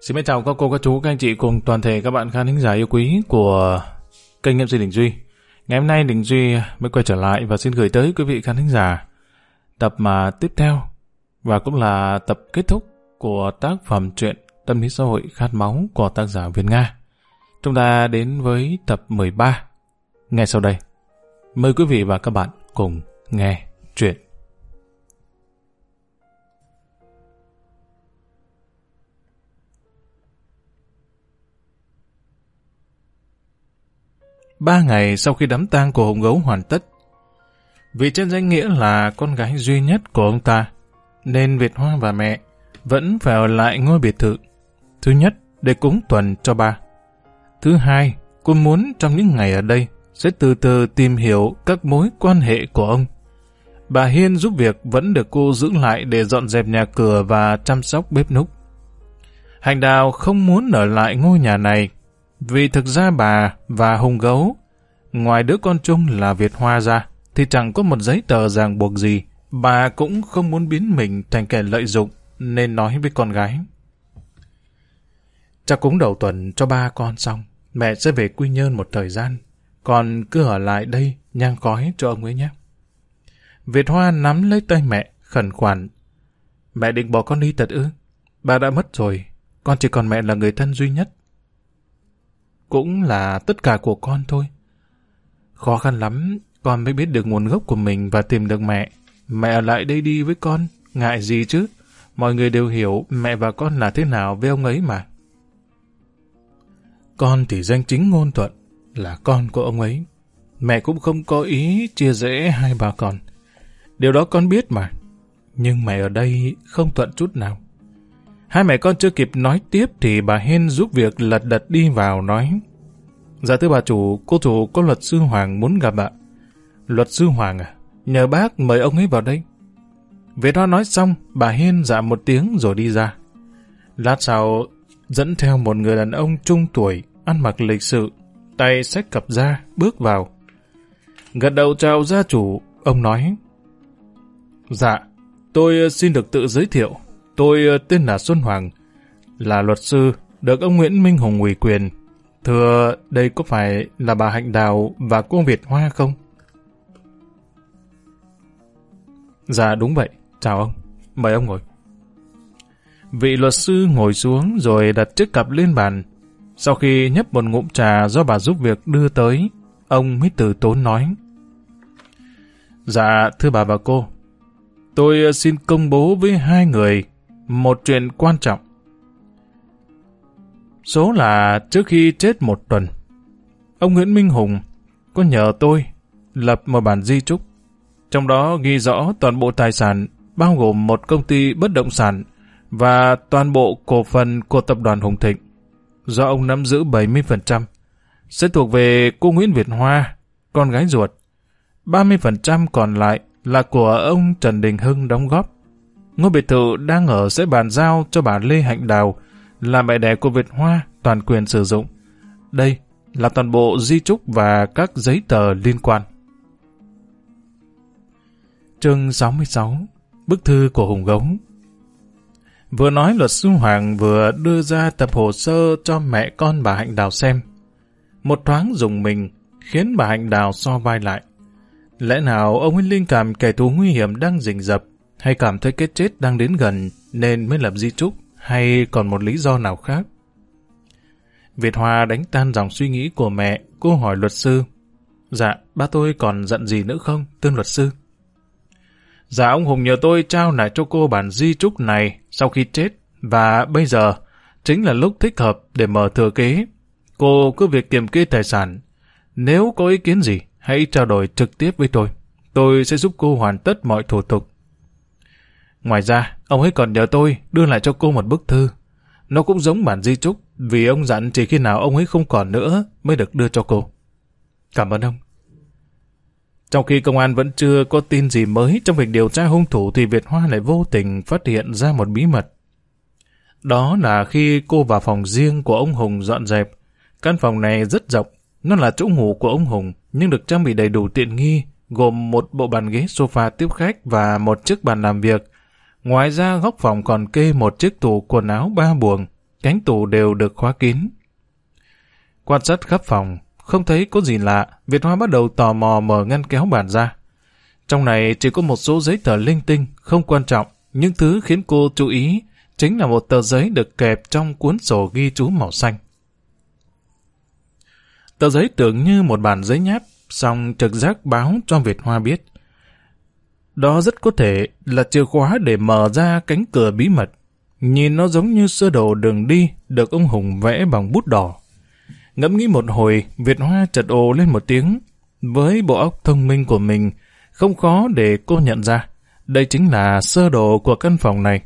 Xin mến chào các cô, các chú, các anh chị cùng toàn thể các bạn khán thính giả yêu quý của kênh MC Đình Duy. Ngày hôm nay Đình Duy mới quay trở lại và xin gửi tới quý vị khán thính giả tập mà tiếp theo và cũng là tập kết thúc của tác phẩm truyện Tâm lý xã hội khát máu của tác giả Việt Nga. Chúng ta đến với tập 13. Ngay sau đây, mời quý vị và các bạn cùng nghe truyện. Ba ngày sau khi đám tang của Hồng Gấu hoàn tất, vì trên danh nghĩa là con gái duy nhất của ông ta, nên Việt Hoa và mẹ vẫn phải ở lại ngôi biệt thự. Thứ nhất, để cúng tuần cho ba. Thứ hai, cô muốn trong những ngày ở đây sẽ từ từ tìm hiểu các mối quan hệ của ông. Bà Hiên giúp việc vẫn được cô giữ lại để dọn dẹp nhà cửa và chăm sóc bếp núc. Hành đào không muốn ở lại ngôi nhà này vì thực ra bà và Hùng Gấu, ngoài đứa con chung là Việt Hoa ra, thì chẳng có một giấy tờ ràng buộc gì. Bà cũng không muốn biến mình thành kẻ lợi dụng, nên nói với con gái. Chắc cũng đầu tuần cho ba con xong, mẹ sẽ về Quy Nhơn một thời gian, còn cứ ở lại đây nhang khói cho ông ấy nhé. Việt Hoa nắm lấy tay mẹ, khẩn khoản. Mẹ định bỏ con đi thật ư? Bà đã mất rồi, con chỉ còn mẹ là người thân duy nhất cũng là tất cả của con thôi. Khó khăn lắm, con mới biết được nguồn gốc của mình và tìm được mẹ. Mẹ ở lại đây đi với con, ngại gì chứ? Mọi người đều hiểu mẹ và con là thế nào với ông ấy mà. Con thì danh chính ngôn thuận, là con của ông ấy. Mẹ cũng không có ý chia rẽ hai bà con. Điều đó con biết mà. Nhưng mẹ ở đây không thuận chút nào. Hai mẹ con chưa kịp nói tiếp thì bà Hiên giúp việc lật đật đi vào nói. Dạ thưa bà chủ, cô chủ có luật sư Hoàng muốn gặp ạ. Luật sư Hoàng à? Nhờ bác mời ông ấy vào đây. Về đó nói xong, bà Hiên dạ một tiếng rồi đi ra. Lát sau, dẫn theo một người đàn ông trung tuổi, ăn mặc lịch sự, tay xách cặp ra, bước vào. Gật đầu chào gia chủ, ông nói. Dạ, tôi xin được tự giới thiệu. Tôi ờ, tên là Xuân Hoàng, là luật sư, được ông Nguyễn Minh Hùng ủy quyền. Thưa, đây có phải là bà Hạnh Đào và cô Việt Hoa không? Dạ đúng vậy, chào ông, mời ông ngồi. Vị luật sư ngồi xuống rồi đặt chiếc cặp lên bàn. Sau khi nhấp một ngụm trà do bà giúp việc đưa tới, ông mới từ tốn nói. Dạ, thưa bà và cô, tôi ờ, xin công bố với hai người một chuyện quan trọng. Số là trước khi chết một tuần, ông Nguyễn Minh Hùng có nhờ tôi lập một bản di trúc, trong đó ghi rõ toàn bộ tài sản bao gồm một công ty bất động sản và toàn bộ cổ phần của tập đoàn Hùng Thịnh, do ông nắm giữ 70%, sẽ thuộc về cô Nguyễn Việt Hoa, con gái ruột. 30% còn lại là của ông Trần Đình Hưng đóng góp. Ngôi biệt thự đang ở sẽ bàn giao cho bà Lê Hạnh Đào, là mẹ đẻ của Việt Hoa, toàn quyền sử dụng. Đây là toàn bộ di trúc và các giấy tờ liên quan. Chương 66 Bức thư của Hùng Gống Vừa nói luật sư Hoàng vừa đưa ra tập hồ sơ cho mẹ con bà Hạnh Đào xem. Một thoáng dùng mình khiến bà Hạnh Đào so vai lại. Lẽ nào ông ấy linh cảm kẻ thù nguy hiểm đang rình rập hay cảm thấy cái chết đang đến gần nên mới lập di trúc, hay còn một lý do nào khác? Việt Hoa đánh tan dòng suy nghĩ của mẹ, cô hỏi luật sư. Dạ, ba tôi còn giận gì nữa không, tương luật sư? Dạ, ông Hùng nhờ tôi trao lại cho cô bản di trúc này sau khi chết, và bây giờ chính là lúc thích hợp để mở thừa kế. Cô cứ việc kiểm kê tài sản. Nếu có ý kiến gì, hãy trao đổi trực tiếp với tôi. Tôi sẽ giúp cô hoàn tất mọi thủ tục. Ngoài ra, ông ấy còn nhờ tôi đưa lại cho cô một bức thư. Nó cũng giống bản di trúc, vì ông dặn chỉ khi nào ông ấy không còn nữa mới được đưa cho cô. Cảm ơn ông. Trong khi công an vẫn chưa có tin gì mới trong việc điều tra hung thủ thì Việt Hoa lại vô tình phát hiện ra một bí mật. Đó là khi cô vào phòng riêng của ông Hùng dọn dẹp. Căn phòng này rất rộng, nó là chỗ ngủ của ông Hùng nhưng được trang bị đầy đủ tiện nghi gồm một bộ bàn ghế sofa tiếp khách và một chiếc bàn làm việc Ngoài ra góc phòng còn kê một chiếc tủ quần áo ba buồng, cánh tủ đều được khóa kín. Quan sát khắp phòng, không thấy có gì lạ, Việt Hoa bắt đầu tò mò mở ngăn kéo bàn ra. Trong này chỉ có một số giấy tờ linh tinh, không quan trọng, nhưng thứ khiến cô chú ý chính là một tờ giấy được kẹp trong cuốn sổ ghi chú màu xanh. Tờ giấy tưởng như một bản giấy nháp, song trực giác báo cho Việt Hoa biết. Đó rất có thể là chìa khóa để mở ra cánh cửa bí mật. Nhìn nó giống như sơ đồ đường đi được ông Hùng vẽ bằng bút đỏ. Ngẫm nghĩ một hồi, Việt Hoa chợt ồ lên một tiếng. Với bộ óc thông minh của mình, không khó để cô nhận ra. Đây chính là sơ đồ của căn phòng này.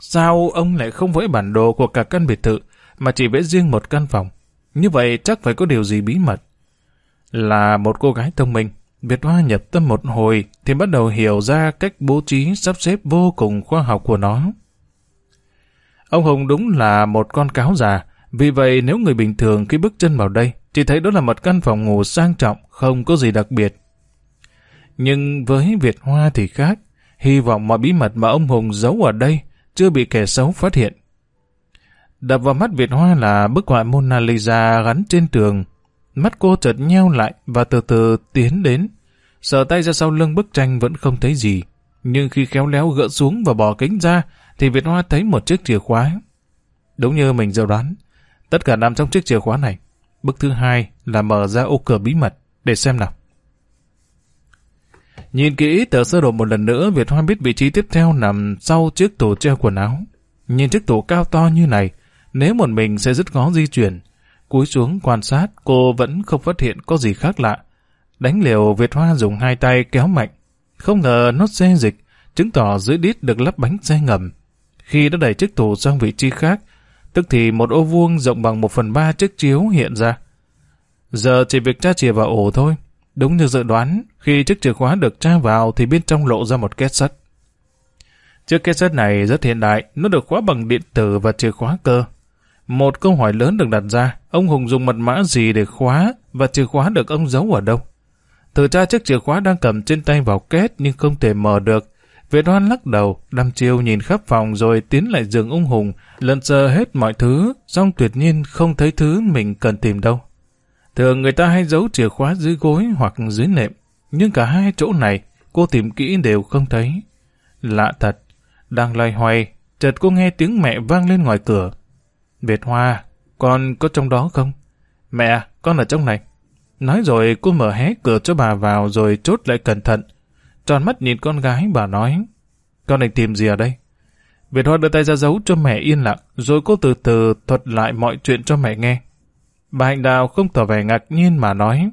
Sao ông lại không vẽ bản đồ của cả căn biệt thự, mà chỉ vẽ riêng một căn phòng? Như vậy chắc phải có điều gì bí mật. Là một cô gái thông minh, Việt Hoa nhập tâm một hồi thì bắt đầu hiểu ra cách bố trí sắp xếp vô cùng khoa học của nó. Ông Hùng đúng là một con cáo già, vì vậy nếu người bình thường khi bước chân vào đây chỉ thấy đó là một căn phòng ngủ sang trọng, không có gì đặc biệt. Nhưng với Việt Hoa thì khác, hy vọng mọi bí mật mà ông Hùng giấu ở đây chưa bị kẻ xấu phát hiện. Đập vào mắt Việt Hoa là bức họa Mona Lisa gắn trên tường. Mắt cô chợt nheo lại và từ từ tiến đến. Sờ tay ra sau lưng bức tranh vẫn không thấy gì. Nhưng khi khéo léo gỡ xuống và bỏ kính ra, thì Việt Hoa thấy một chiếc chìa khóa. Đúng như mình dự đoán, tất cả nằm trong chiếc chìa khóa này. Bức thứ hai là mở ra ô cửa bí mật để xem nào. Nhìn kỹ tờ sơ đồ một lần nữa, Việt Hoa biết vị trí tiếp theo nằm sau chiếc tủ treo quần áo. Nhìn chiếc tủ cao to như này, nếu một mình sẽ rất khó di chuyển. Cúi xuống quan sát, cô vẫn không phát hiện có gì khác lạ. Đánh liều Việt Hoa dùng hai tay kéo mạnh. Không ngờ nó xe dịch, chứng tỏ dưới đít được lắp bánh xe ngầm. Khi đã đẩy chiếc tủ sang vị trí khác, tức thì một ô vuông rộng bằng một phần ba chiếc chiếu hiện ra. Giờ chỉ việc tra chìa vào ổ thôi. Đúng như dự đoán, khi chiếc chìa khóa được tra vào thì bên trong lộ ra một két sắt. Chiếc két sắt này rất hiện đại, nó được khóa bằng điện tử và chìa khóa cơ. Một câu hỏi lớn được đặt ra, ông Hùng dùng mật mã gì để khóa và chìa khóa được ông giấu ở đâu? Thử tra chiếc chìa khóa đang cầm trên tay vào két nhưng không thể mở được. Việt Hoan lắc đầu, đăm chiêu nhìn khắp phòng rồi tiến lại giường ông Hùng, lần sờ hết mọi thứ, song tuyệt nhiên không thấy thứ mình cần tìm đâu. Thường người ta hay giấu chìa khóa dưới gối hoặc dưới nệm, nhưng cả hai chỗ này cô tìm kỹ đều không thấy. Lạ thật, đang loay hoay, chợt cô nghe tiếng mẹ vang lên ngoài cửa. Việt Hoa, con có trong đó không? Mẹ, con ở trong này. Nói rồi cô mở hé cửa cho bà vào rồi chốt lại cẩn thận. Tròn mắt nhìn con gái bà nói, con định tìm gì ở đây? Việt Hoa đưa tay ra giấu cho mẹ yên lặng, rồi cô từ từ thuật lại mọi chuyện cho mẹ nghe. Bà Hạnh Đào không tỏ vẻ ngạc nhiên mà nói.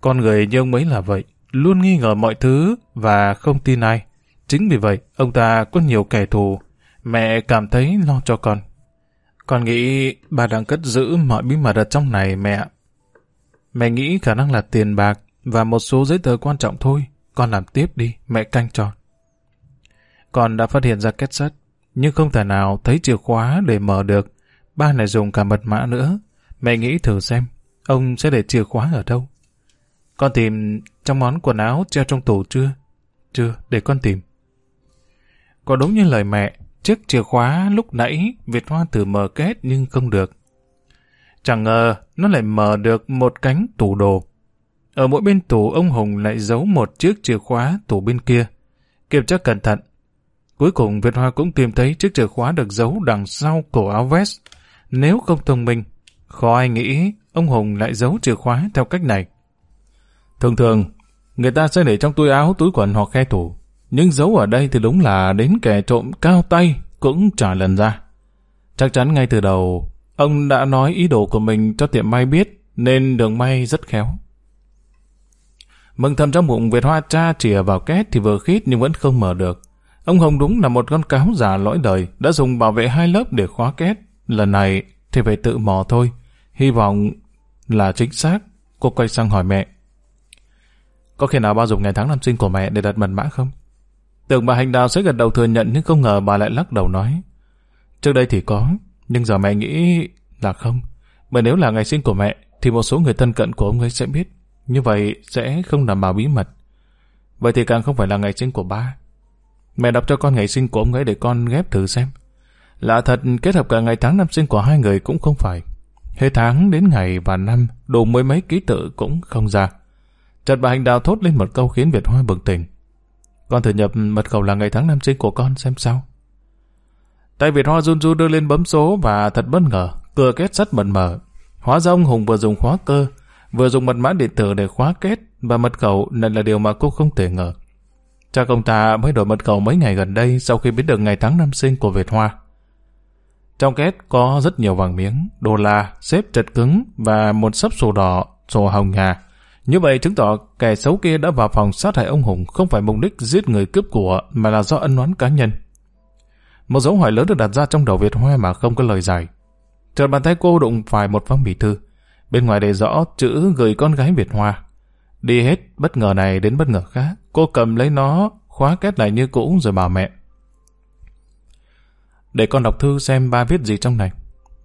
Con người như ông ấy là vậy, luôn nghi ngờ mọi thứ và không tin ai. Chính vì vậy, ông ta có nhiều kẻ thù. Mẹ cảm thấy lo cho con. Con nghĩ bà đang cất giữ mọi bí mật ở trong này mẹ. Mẹ nghĩ khả năng là tiền bạc và một số giấy tờ quan trọng thôi. Con làm tiếp đi, mẹ canh cho. Con đã phát hiện ra kết sắt, nhưng không thể nào thấy chìa khóa để mở được. Ba lại dùng cả mật mã nữa. Mẹ nghĩ thử xem, ông sẽ để chìa khóa ở đâu? Con tìm trong món quần áo treo trong tủ chưa? Chưa, để con tìm. Có đúng như lời mẹ, chiếc chìa khóa lúc nãy Việt Hoa thử mở kết nhưng không được. Chẳng ngờ nó lại mở được một cánh tủ đồ. Ở mỗi bên tủ ông Hùng lại giấu một chiếc chìa khóa tủ bên kia. Kiểm tra cẩn thận. Cuối cùng Việt Hoa cũng tìm thấy chiếc chìa khóa được giấu đằng sau cổ áo vest. Nếu không thông minh, khó ai nghĩ ông Hùng lại giấu chìa khóa theo cách này. Thường thường, người ta sẽ để trong túi áo, túi quần hoặc khe tủ. Nhưng giấu ở đây thì đúng là đến kẻ trộm cao tay cũng trả lần ra. Chắc chắn ngay từ đầu, ông đã nói ý đồ của mình cho tiệm may biết, nên đường may rất khéo. Mừng thầm trong bụng Việt Hoa cha chìa vào két thì vừa khít nhưng vẫn không mở được. Ông Hồng đúng là một con cáo già lõi đời, đã dùng bảo vệ hai lớp để khóa két. Lần này thì phải tự mò thôi. Hy vọng là chính xác. Cô quay sang hỏi mẹ. Có khi nào bao dùng ngày tháng năm sinh của mẹ để đặt mật mã không? Tưởng bà Hành Đào sẽ gật đầu thừa nhận nhưng không ngờ bà lại lắc đầu nói. Trước đây thì có, nhưng giờ mẹ nghĩ là không. Bởi nếu là ngày sinh của mẹ thì một số người thân cận của ông ấy sẽ biết. Như vậy sẽ không đảm bảo bí mật. Vậy thì càng không phải là ngày sinh của ba. Mẹ đọc cho con ngày sinh của ông ấy để con ghép thử xem. Lạ thật kết hợp cả ngày tháng năm sinh của hai người cũng không phải. Hết tháng đến ngày và năm, đủ mười mấy ký tự cũng không ra. Chợt bà Hành Đào thốt lên một câu khiến Việt Hoa bừng tỉnh. Con thử nhập mật khẩu là ngày tháng năm sinh của con xem sao. Tay Việt Hoa run run đưa lên bấm số và thật bất ngờ, cửa kết sắt mật mở. Hóa ra ông Hùng vừa dùng khóa cơ, vừa dùng mật mã điện tử để khóa kết và mật khẩu này là điều mà cô không thể ngờ. Cha công ta mới đổi mật khẩu mấy ngày gần đây sau khi biết được ngày tháng năm sinh của Việt Hoa. Trong kết có rất nhiều vàng miếng, đô la, xếp chật cứng và một sấp sổ đỏ, sổ hồng nhà. Như vậy chứng tỏ kẻ xấu kia đã vào phòng sát hại ông Hùng không phải mục đích giết người cướp của mà là do ân oán cá nhân. Một dấu hỏi lớn được đặt ra trong đầu Việt Hoa mà không có lời giải. Chợt bàn tay cô đụng phải một phong bì thư. Bên ngoài để rõ chữ gửi con gái Việt Hoa. Đi hết bất ngờ này đến bất ngờ khác. Cô cầm lấy nó, khóa két lại như cũ rồi bảo mẹ. Để con đọc thư xem ba viết gì trong này.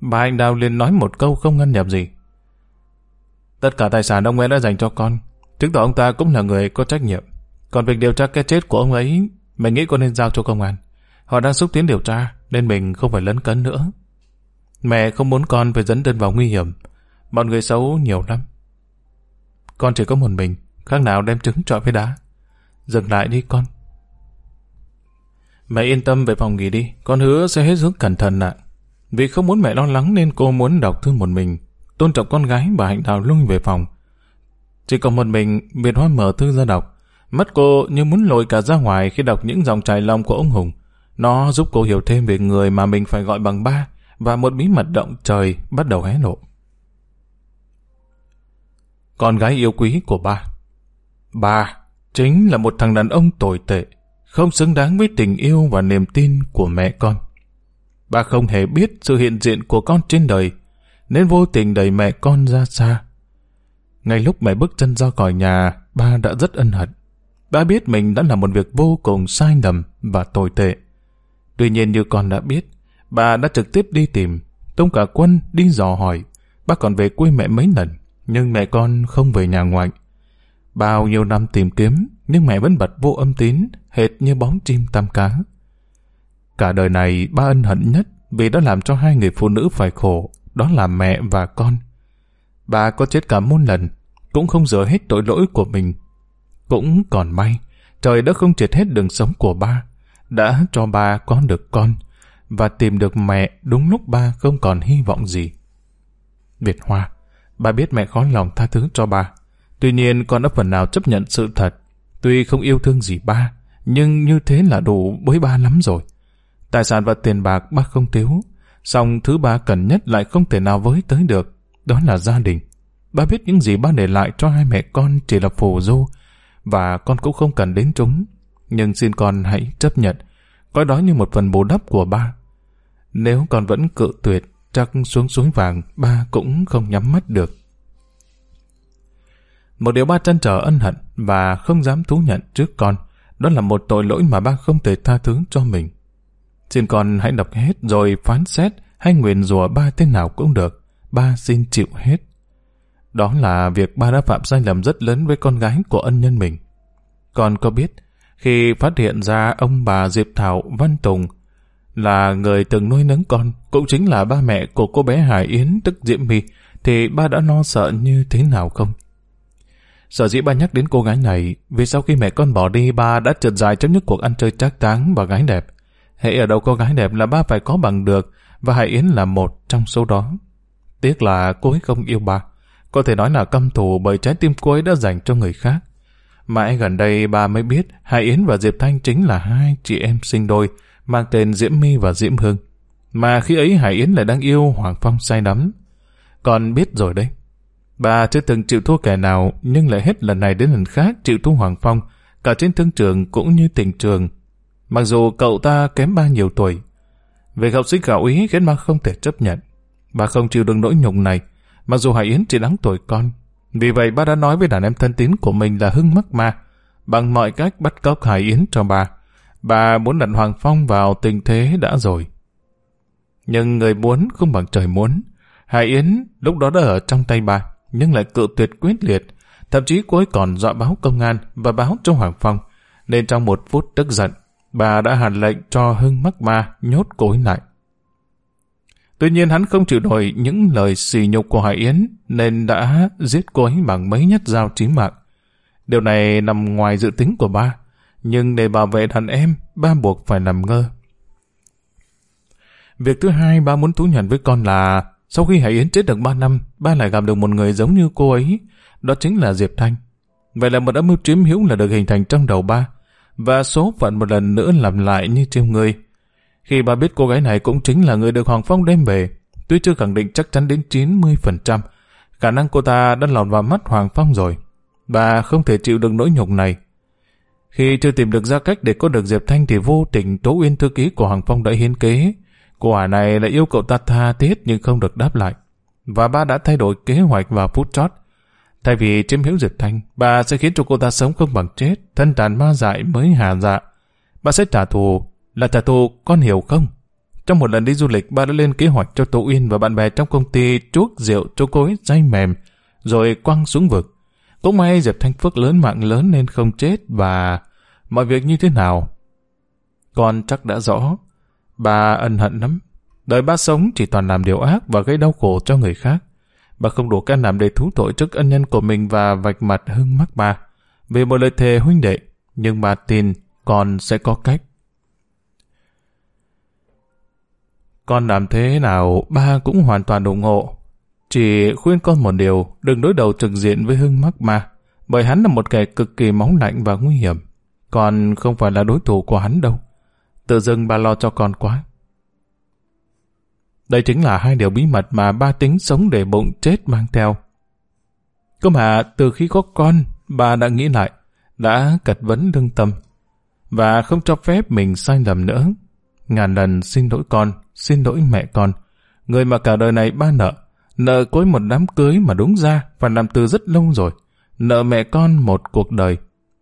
Bà Anh Đào liền nói một câu không ngăn nhập gì. Tất cả tài sản ông ấy đã dành cho con. Chứng tỏ ông ta cũng là người có trách nhiệm. Còn việc điều tra cái chết của ông ấy, mình nghĩ con nên giao cho công an. Họ đang xúc tiến điều tra, nên mình không phải lấn cấn nữa. Mẹ không muốn con phải dẫn thân vào nguy hiểm. Bọn người xấu nhiều lắm. Con chỉ có một mình, khác nào đem trứng trọi với đá. Dừng lại đi con. Mẹ yên tâm về phòng nghỉ đi, con hứa sẽ hết sức cẩn thận ạ. Vì không muốn mẹ lo lắng nên cô muốn đọc thư một mình. Tôn trọng con gái và Hạnh Đào lung về phòng. Chỉ còn một mình, Việt Hoa mở thư ra đọc. Mắt cô như muốn lội cả ra ngoài khi đọc những dòng trải lòng của ông Hùng. Nó giúp cô hiểu thêm về người mà mình phải gọi bằng ba và một bí mật động trời bắt đầu hé lộ. Con gái yêu quý của ba. Ba chính là một thằng đàn ông tồi tệ, không xứng đáng với tình yêu và niềm tin của mẹ con. Ba không hề biết sự hiện diện của con trên đời, nên vô tình đẩy mẹ con ra xa. Ngay lúc mẹ bước chân ra khỏi nhà, ba đã rất ân hận. Ba biết mình đã làm một việc vô cùng sai lầm và tồi tệ. Tuy nhiên như con đã biết, bà đã trực tiếp đi tìm, tung cả quân đi dò hỏi. Bác còn về quê mẹ mấy lần, nhưng mẹ con không về nhà ngoại. Bao nhiêu năm tìm kiếm, nhưng mẹ vẫn bật vô âm tín, hệt như bóng chim tam cá. Cả đời này ba ân hận nhất vì đã làm cho hai người phụ nữ phải khổ, đó là mẹ và con. Bà có chết cả muôn lần, cũng không rửa hết tội lỗi của mình. Cũng còn may, trời đã không triệt hết đường sống của ba, đã cho ba có được con, và tìm được mẹ đúng lúc ba không còn hy vọng gì. Việt Hoa, ba biết mẹ khó lòng tha thứ cho ba, tuy nhiên con đã phần nào chấp nhận sự thật. Tuy không yêu thương gì ba, nhưng như thế là đủ với ba lắm rồi. Tài sản và tiền bạc ba không thiếu, song thứ ba cần nhất lại không thể nào với tới được, đó là gia đình. Ba biết những gì ba để lại cho hai mẹ con chỉ là phù du, và con cũng không cần đến chúng. Nhưng xin con hãy chấp nhận, coi đó như một phần bù đắp của ba. Nếu con vẫn cự tuyệt, chắc xuống suối vàng ba cũng không nhắm mắt được. Một điều ba trăn trở ân hận và không dám thú nhận trước con, đó là một tội lỗi mà ba không thể tha thứ cho mình. Xin con hãy đọc hết rồi phán xét hay nguyền rủa ba thế nào cũng được. Ba xin chịu hết. Đó là việc ba đã phạm sai lầm rất lớn với con gái của ân nhân mình. Con có biết, khi phát hiện ra ông bà Diệp Thảo Văn Tùng là người từng nuôi nấng con, cũng chính là ba mẹ của cô bé Hải Yến tức Diễm My, thì ba đã lo sợ như thế nào không? Sợ dĩ ba nhắc đến cô gái này, vì sau khi mẹ con bỏ đi, ba đã trượt dài trong những cuộc ăn chơi trác táng và gái đẹp. Hệ ở đâu có gái đẹp là ba phải có bằng được, và Hải Yến là một trong số đó. Tiếc là cô ấy không yêu ba. Có thể nói là căm thù bởi trái tim cô ấy đã dành cho người khác. Mãi gần đây ba mới biết Hải Yến và Diệp Thanh chính là hai chị em sinh đôi, mang tên Diễm My và Diễm Hương. Mà khi ấy Hải Yến lại đang yêu Hoàng Phong say đắm. Còn biết rồi đấy. Bà chưa từng chịu thua kẻ nào, nhưng lại hết lần này đến lần khác chịu thua Hoàng Phong, cả trên thương trường cũng như tình trường. Mặc dù cậu ta kém ba nhiều tuổi. Việc học sinh khảo ý khiến ba không thể chấp nhận. Bà không chịu được nỗi nhục này, mặc dù Hải Yến chỉ đáng tuổi con. Vì vậy ba đã nói với đàn em thân tín của mình là Hưng mắc ma, bằng mọi cách bắt cóc Hải Yến cho bà. Bà muốn đặt Hoàng Phong vào tình thế đã rồi. Nhưng người muốn không bằng trời muốn. Hải Yến lúc đó đã ở trong tay bà, nhưng lại cự tuyệt quyết liệt. Thậm chí cô ấy còn dọa báo công an và báo cho Hoàng Phong. Nên trong một phút tức giận, bà đã hàn lệnh cho Hưng mắc ma nhốt cô ấy lại. Tuy nhiên hắn không chịu nổi những lời xì nhục của Hải Yến nên đã giết cô ấy bằng mấy nhát dao chí mạng. Điều này nằm ngoài dự tính của ba, nhưng để bảo vệ đàn em, ba buộc phải nằm ngơ. Việc thứ hai ba muốn thú nhận với con là sau khi Hải Yến chết được 3 năm, ba lại gặp được một người giống như cô ấy, đó chính là Diệp Thanh. Vậy là một âm mưu chiếm hữu là được hình thành trong đầu ba, và số phận một lần nữa làm lại như chiêu người. Khi bà biết cô gái này cũng chính là người được Hoàng Phong đem về, tuy chưa khẳng định chắc chắn đến 90%, khả năng cô ta đã lọt vào mắt Hoàng Phong rồi. Bà không thể chịu được nỗi nhục này. Khi chưa tìm được ra cách để có được Diệp Thanh thì vô tình Tố Uyên thư ký của Hoàng Phong đã hiến kế. Cô ả này lại yêu cậu ta tha thiết nhưng không được đáp lại. Và ba đã thay đổi kế hoạch vào phút chót. Thay vì chiếm hữu Diệp Thanh, bà sẽ khiến cho cô ta sống không bằng chết, thân tàn ma dại mới hà dạ. Bà sẽ trả thù, là trả thù, con hiểu không? Trong một lần đi du lịch, ba đã lên kế hoạch cho Tô Uyên và bạn bè trong công ty chuốc rượu cho cô ấy dây mềm, rồi quăng xuống vực. Cũng may Diệp Thanh Phước lớn mạng lớn nên không chết và mọi việc như thế nào. Con chắc đã rõ, bà ân hận lắm. Đời ba sống chỉ toàn làm điều ác và gây đau khổ cho người khác. Bà không đủ can đảm để thú tội trước ân nhân của mình và vạch mặt hưng mắc bà. Vì một lời thề huynh đệ, nhưng bà tin con sẽ có cách. Con làm thế nào ba cũng hoàn toàn ủng hộ. Chỉ khuyên con một điều, đừng đối đầu trực diện với Hưng mắc ma, bởi hắn là một kẻ cực kỳ máu lạnh và nguy hiểm. Con không phải là đối thủ của hắn đâu. Tự dưng ba lo cho con quá. Đây chính là hai điều bí mật mà ba tính sống để bụng chết mang theo. Cơ mà từ khi có con, bà đã nghĩ lại, đã cật vấn lương tâm, và không cho phép mình sai lầm nữa. Ngàn lần xin lỗi con, xin lỗi mẹ con, người mà cả đời này ba nợ, nợ cối một đám cưới mà đúng ra phải làm từ rất lâu rồi, nợ mẹ con một cuộc đời.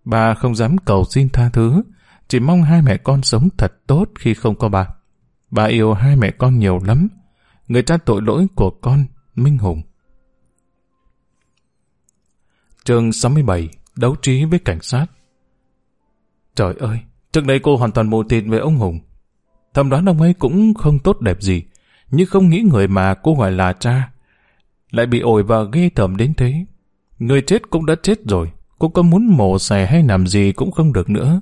bà không dám cầu xin tha thứ, chỉ mong hai mẹ con sống thật tốt khi không có bà. Bà yêu hai mẹ con nhiều lắm. Người cha tội lỗi của con, Minh Hùng. Chương 67 Đấu trí với cảnh sát Trời ơi, trước đây cô hoàn toàn mù tịt về ông Hùng. Thầm đoán ông ấy cũng không tốt đẹp gì, nhưng không nghĩ người mà cô gọi là cha lại bị ổi và ghê tởm đến thế. Người chết cũng đã chết rồi, cô có muốn mổ xẻ hay làm gì cũng không được nữa.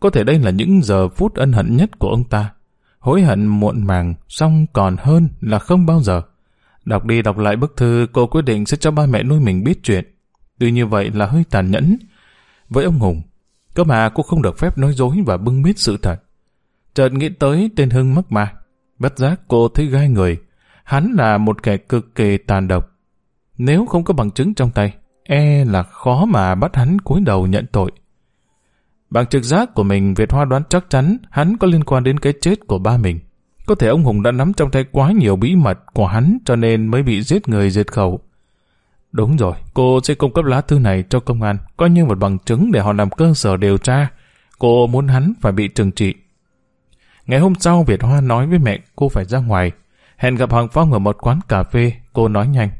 Có thể đây là những giờ phút ân hận nhất của ông ta. Hối hận muộn màng, xong còn hơn là không bao giờ. Đọc đi đọc lại bức thư, cô quyết định sẽ cho ba mẹ nuôi mình biết chuyện. Tuy như vậy là hơi tàn nhẫn. Với ông Hùng, cơ mà cô không được phép nói dối và bưng bít sự thật. Chợt nghĩ tới tên Hưng mắc ma. Bất giác cô thấy gai người. Hắn là một kẻ cực kỳ tàn độc. Nếu không có bằng chứng trong tay, e là khó mà bắt hắn cúi đầu nhận tội. Bằng trực giác của mình, Việt Hoa đoán chắc chắn hắn có liên quan đến cái chết của ba mình. Có thể ông Hùng đã nắm trong tay quá nhiều bí mật của hắn cho nên mới bị giết người diệt khẩu. Đúng rồi, cô sẽ cung cấp lá thư này cho công an, coi như một bằng chứng để họ làm cơ sở điều tra. Cô muốn hắn phải bị trừng trị. Ngày hôm sau, Việt Hoa nói với mẹ cô phải ra ngoài. Hẹn gặp Hoàng Phong ở một quán cà phê, cô nói nhanh.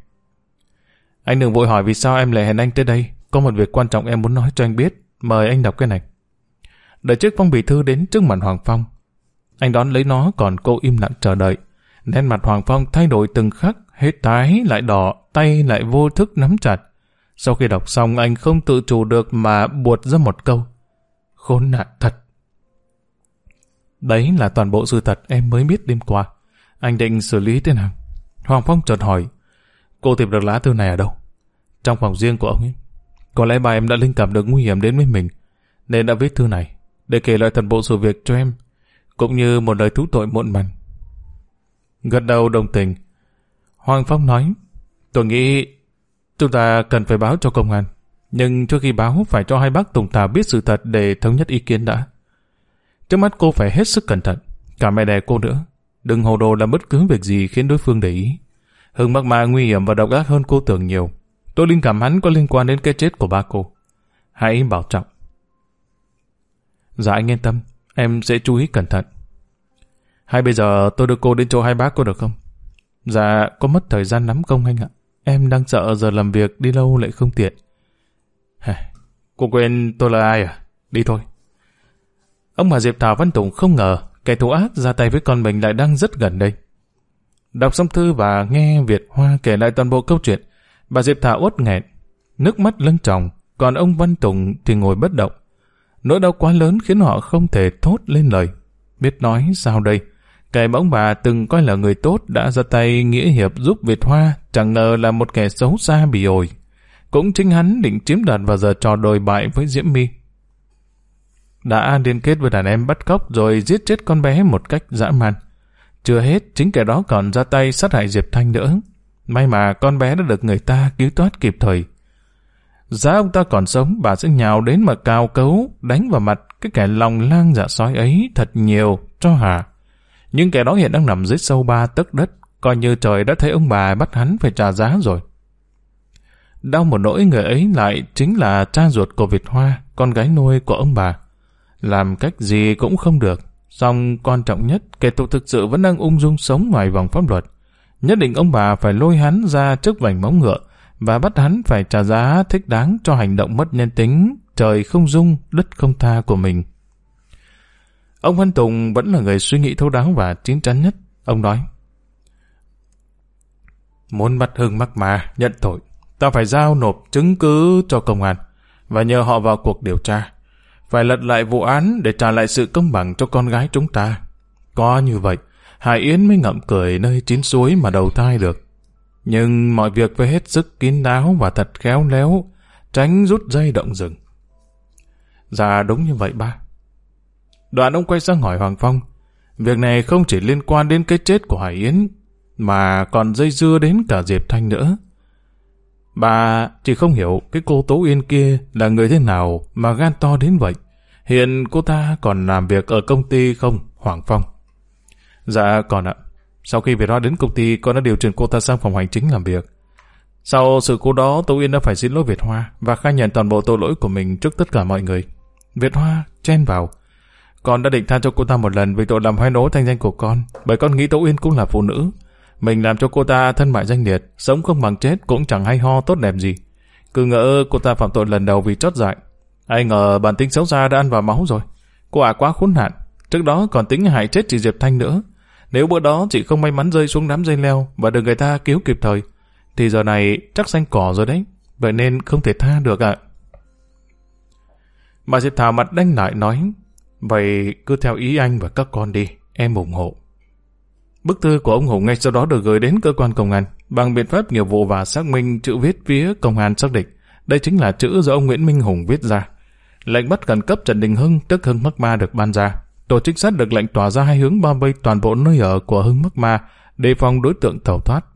Anh đừng vội hỏi vì sao em lại hẹn anh tới đây. Có một việc quan trọng em muốn nói cho anh biết. Mời anh đọc cái này. Đợi chiếc phong bì thư đến trước mặt Hoàng Phong. Anh đón lấy nó còn cô im lặng chờ đợi. Nét mặt Hoàng Phong thay đổi từng khắc, hết tái lại đỏ, tay lại vô thức nắm chặt. Sau khi đọc xong anh không tự chủ được mà buột ra một câu. Khốn nạn thật. Đấy là toàn bộ sự thật em mới biết đêm qua. Anh định xử lý thế nào? Hoàng Phong chợt hỏi. Cô tìm được lá thư này ở đâu? Trong phòng riêng của ông ấy. Có lẽ bà em đã linh cảm được nguy hiểm đến với mình, nên đã viết thư này để kể lại toàn bộ sự việc cho em, cũng như một lời thú tội muộn màng. Gật đầu đồng tình, Hoàng Phong nói, tôi nghĩ chúng ta cần phải báo cho công an, nhưng trước khi báo phải cho hai bác Tùng Tà biết sự thật để thống nhất ý kiến đã. Trước mắt cô phải hết sức cẩn thận, cả mẹ đẻ cô nữa. Đừng hồ đồ làm bất cứ việc gì khiến đối phương để ý. Hưng mắc ma nguy hiểm và độc ác hơn cô tưởng nhiều. Tôi linh cảm hắn có liên quan đến cái chết của ba cô. Hãy bảo trọng. Dạ anh yên tâm, em sẽ chú ý cẩn thận. Hay bây giờ tôi đưa cô đến chỗ hai bác cô được không? Dạ, có mất thời gian lắm không anh ạ? Em đang sợ giờ làm việc đi lâu lại không tiện. Cô quên tôi là ai à? Đi thôi. Ông bà Diệp Thảo Văn Tùng không ngờ kẻ thù ác ra tay với con mình lại đang rất gần đây. Đọc xong thư và nghe Việt Hoa kể lại toàn bộ câu chuyện, bà Diệp Thảo uất nghẹn, nước mắt lưng tròng, còn ông Văn Tùng thì ngồi bất động. Nỗi đau quá lớn khiến họ không thể thốt lên lời. Biết nói sao đây? Kẻ mà ông bà từng coi là người tốt đã ra tay nghĩa hiệp giúp Việt Hoa, chẳng ngờ là một kẻ xấu xa bị ổi. Cũng chính hắn định chiếm đoạt và giờ trò đồi bại với Diễm My. Đã liên kết với đàn em bắt cóc rồi giết chết con bé một cách dã man. Chưa hết, chính kẻ đó còn ra tay sát hại Diệp Thanh nữa. May mà con bé đã được người ta cứu thoát kịp thời. Giá ông ta còn sống, bà sẽ nhào đến mà cao cấu, đánh vào mặt cái kẻ lòng lang dạ sói ấy thật nhiều cho hà. Nhưng kẻ đó hiện đang nằm dưới sâu ba tấc đất, coi như trời đã thấy ông bà bắt hắn phải trả giá rồi. Đau một nỗi người ấy lại chính là cha ruột của Việt Hoa, con gái nuôi của ông bà. Làm cách gì cũng không được, song quan trọng nhất, kẻ tù thực sự vẫn đang ung dung sống ngoài vòng pháp luật. Nhất định ông bà phải lôi hắn ra trước vành móng ngựa, và bắt hắn phải trả giá thích đáng cho hành động mất nhân tính, trời không dung, đất không tha của mình. Ông Văn Tùng vẫn là người suy nghĩ thấu đáo và chín chắn nhất. Ông nói, Muốn bắt Hưng mắc mà, nhận tội, ta phải giao nộp chứng cứ cho công an và nhờ họ vào cuộc điều tra. Phải lật lại vụ án để trả lại sự công bằng cho con gái chúng ta. Có như vậy, Hải Yến mới ngậm cười nơi chín suối mà đầu thai được. Nhưng mọi việc phải hết sức kín đáo và thật khéo léo, tránh rút dây động rừng. Dạ đúng như vậy ba. Đoạn ông quay sang hỏi Hoàng Phong, việc này không chỉ liên quan đến cái chết của Hải Yến, mà còn dây dưa đến cả Diệp Thanh nữa. Bà chỉ không hiểu cái cô Tố Yên kia là người thế nào mà gan to đến vậy. Hiện cô ta còn làm việc ở công ty không, Hoàng Phong? Dạ còn ạ. Sau khi về đó đến công ty, con đã điều chuyển cô ta sang phòng hành chính làm việc. Sau sự cố đó, Tố Yên đã phải xin lỗi Việt Hoa và khai nhận toàn bộ tội lỗi của mình trước tất cả mọi người. Việt Hoa chen vào. Con đã định tha cho cô ta một lần vì tội làm hoai nố thanh danh của con, bởi con nghĩ Tố Yên cũng là phụ nữ. Mình làm cho cô ta thân bại danh liệt, sống không bằng chết cũng chẳng hay ho tốt đẹp gì. Cứ ngỡ cô ta phạm tội lần đầu vì chót dại. Ai ngờ bản tính xấu xa đã ăn vào máu rồi. Cô ả quá khốn nạn. Trước đó còn tính hại chết chị Diệp Thanh nữa. Nếu bữa đó chị không may mắn rơi xuống đám dây leo và được người ta cứu kịp thời, thì giờ này chắc xanh cỏ rồi đấy. Vậy nên không thể tha được ạ. Bà Diệp Thảo mặt đanh lại nói, vậy cứ theo ý anh và các con đi, em ủng hộ. Bức thư của ông Hùng ngay sau đó được gửi đến cơ quan công an bằng biện pháp nghiệp vụ và xác minh chữ viết phía công an xác định. Đây chính là chữ do ông Nguyễn Minh Hùng viết ra. Lệnh bắt khẩn cấp Trần Đình Hưng tức Hưng Mắc Ma được ban ra. Tổ trinh sát được lệnh tỏa ra hai hướng bao vây toàn bộ nơi ở của Hưng Mắc Ma đề phòng đối tượng tẩu thoát.